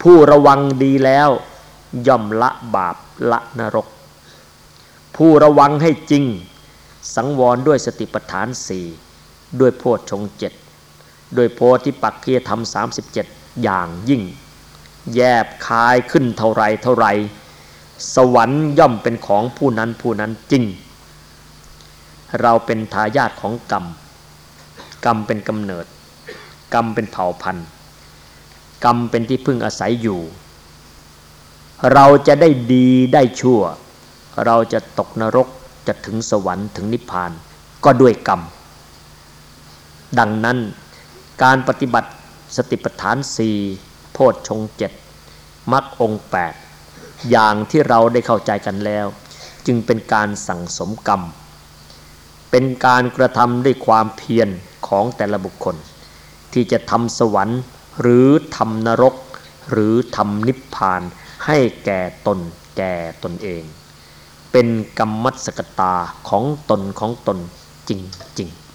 ผู้ระวังดีแล้ว ย่อมละบาปละนรก ผู้ระวังให้จริง สังวรด้วยสติปัฏฐานสี่ด้วยโพชฌงเจ็ดด้วยโพธิปักเคียธรรมสามสิบเจ็ดอย่างยิ่ง แยบคายขึ้นเท่าไรเท่าไร สวรรค์ย่อมเป็นของผู้นั้นผู้นั้นจริง เราเป็นทายาทของกรรม กรรมเป็นกำเนิด กรรมเป็นเผ่าพันธุ์ กรรมเป็นที่พึ่งอาศัยอยู่ เราจะได้ดีได้ชั่ว เราจะตกนรกจะถึงสวรรค์ถึงนิพพานก็ด้วยกรรม ดังนั้นการปฏิบัติสติปัฏฐานสี่โพชฌงเจ็ดมรรคองแปดอย่างที่เราได้เข้าใจกันแล้ว จึงเป็นการสั่งสมกรรม เป็นการกระทำด้วยความเพียรของแต่ละบุคคล ที่จะทำสวรรค์หรือทำนรก หรือทำนิพพาน ให้แก่ตนแก่ตนเอง เป็นกรรมมัสกตาของตนของตนจริงๆ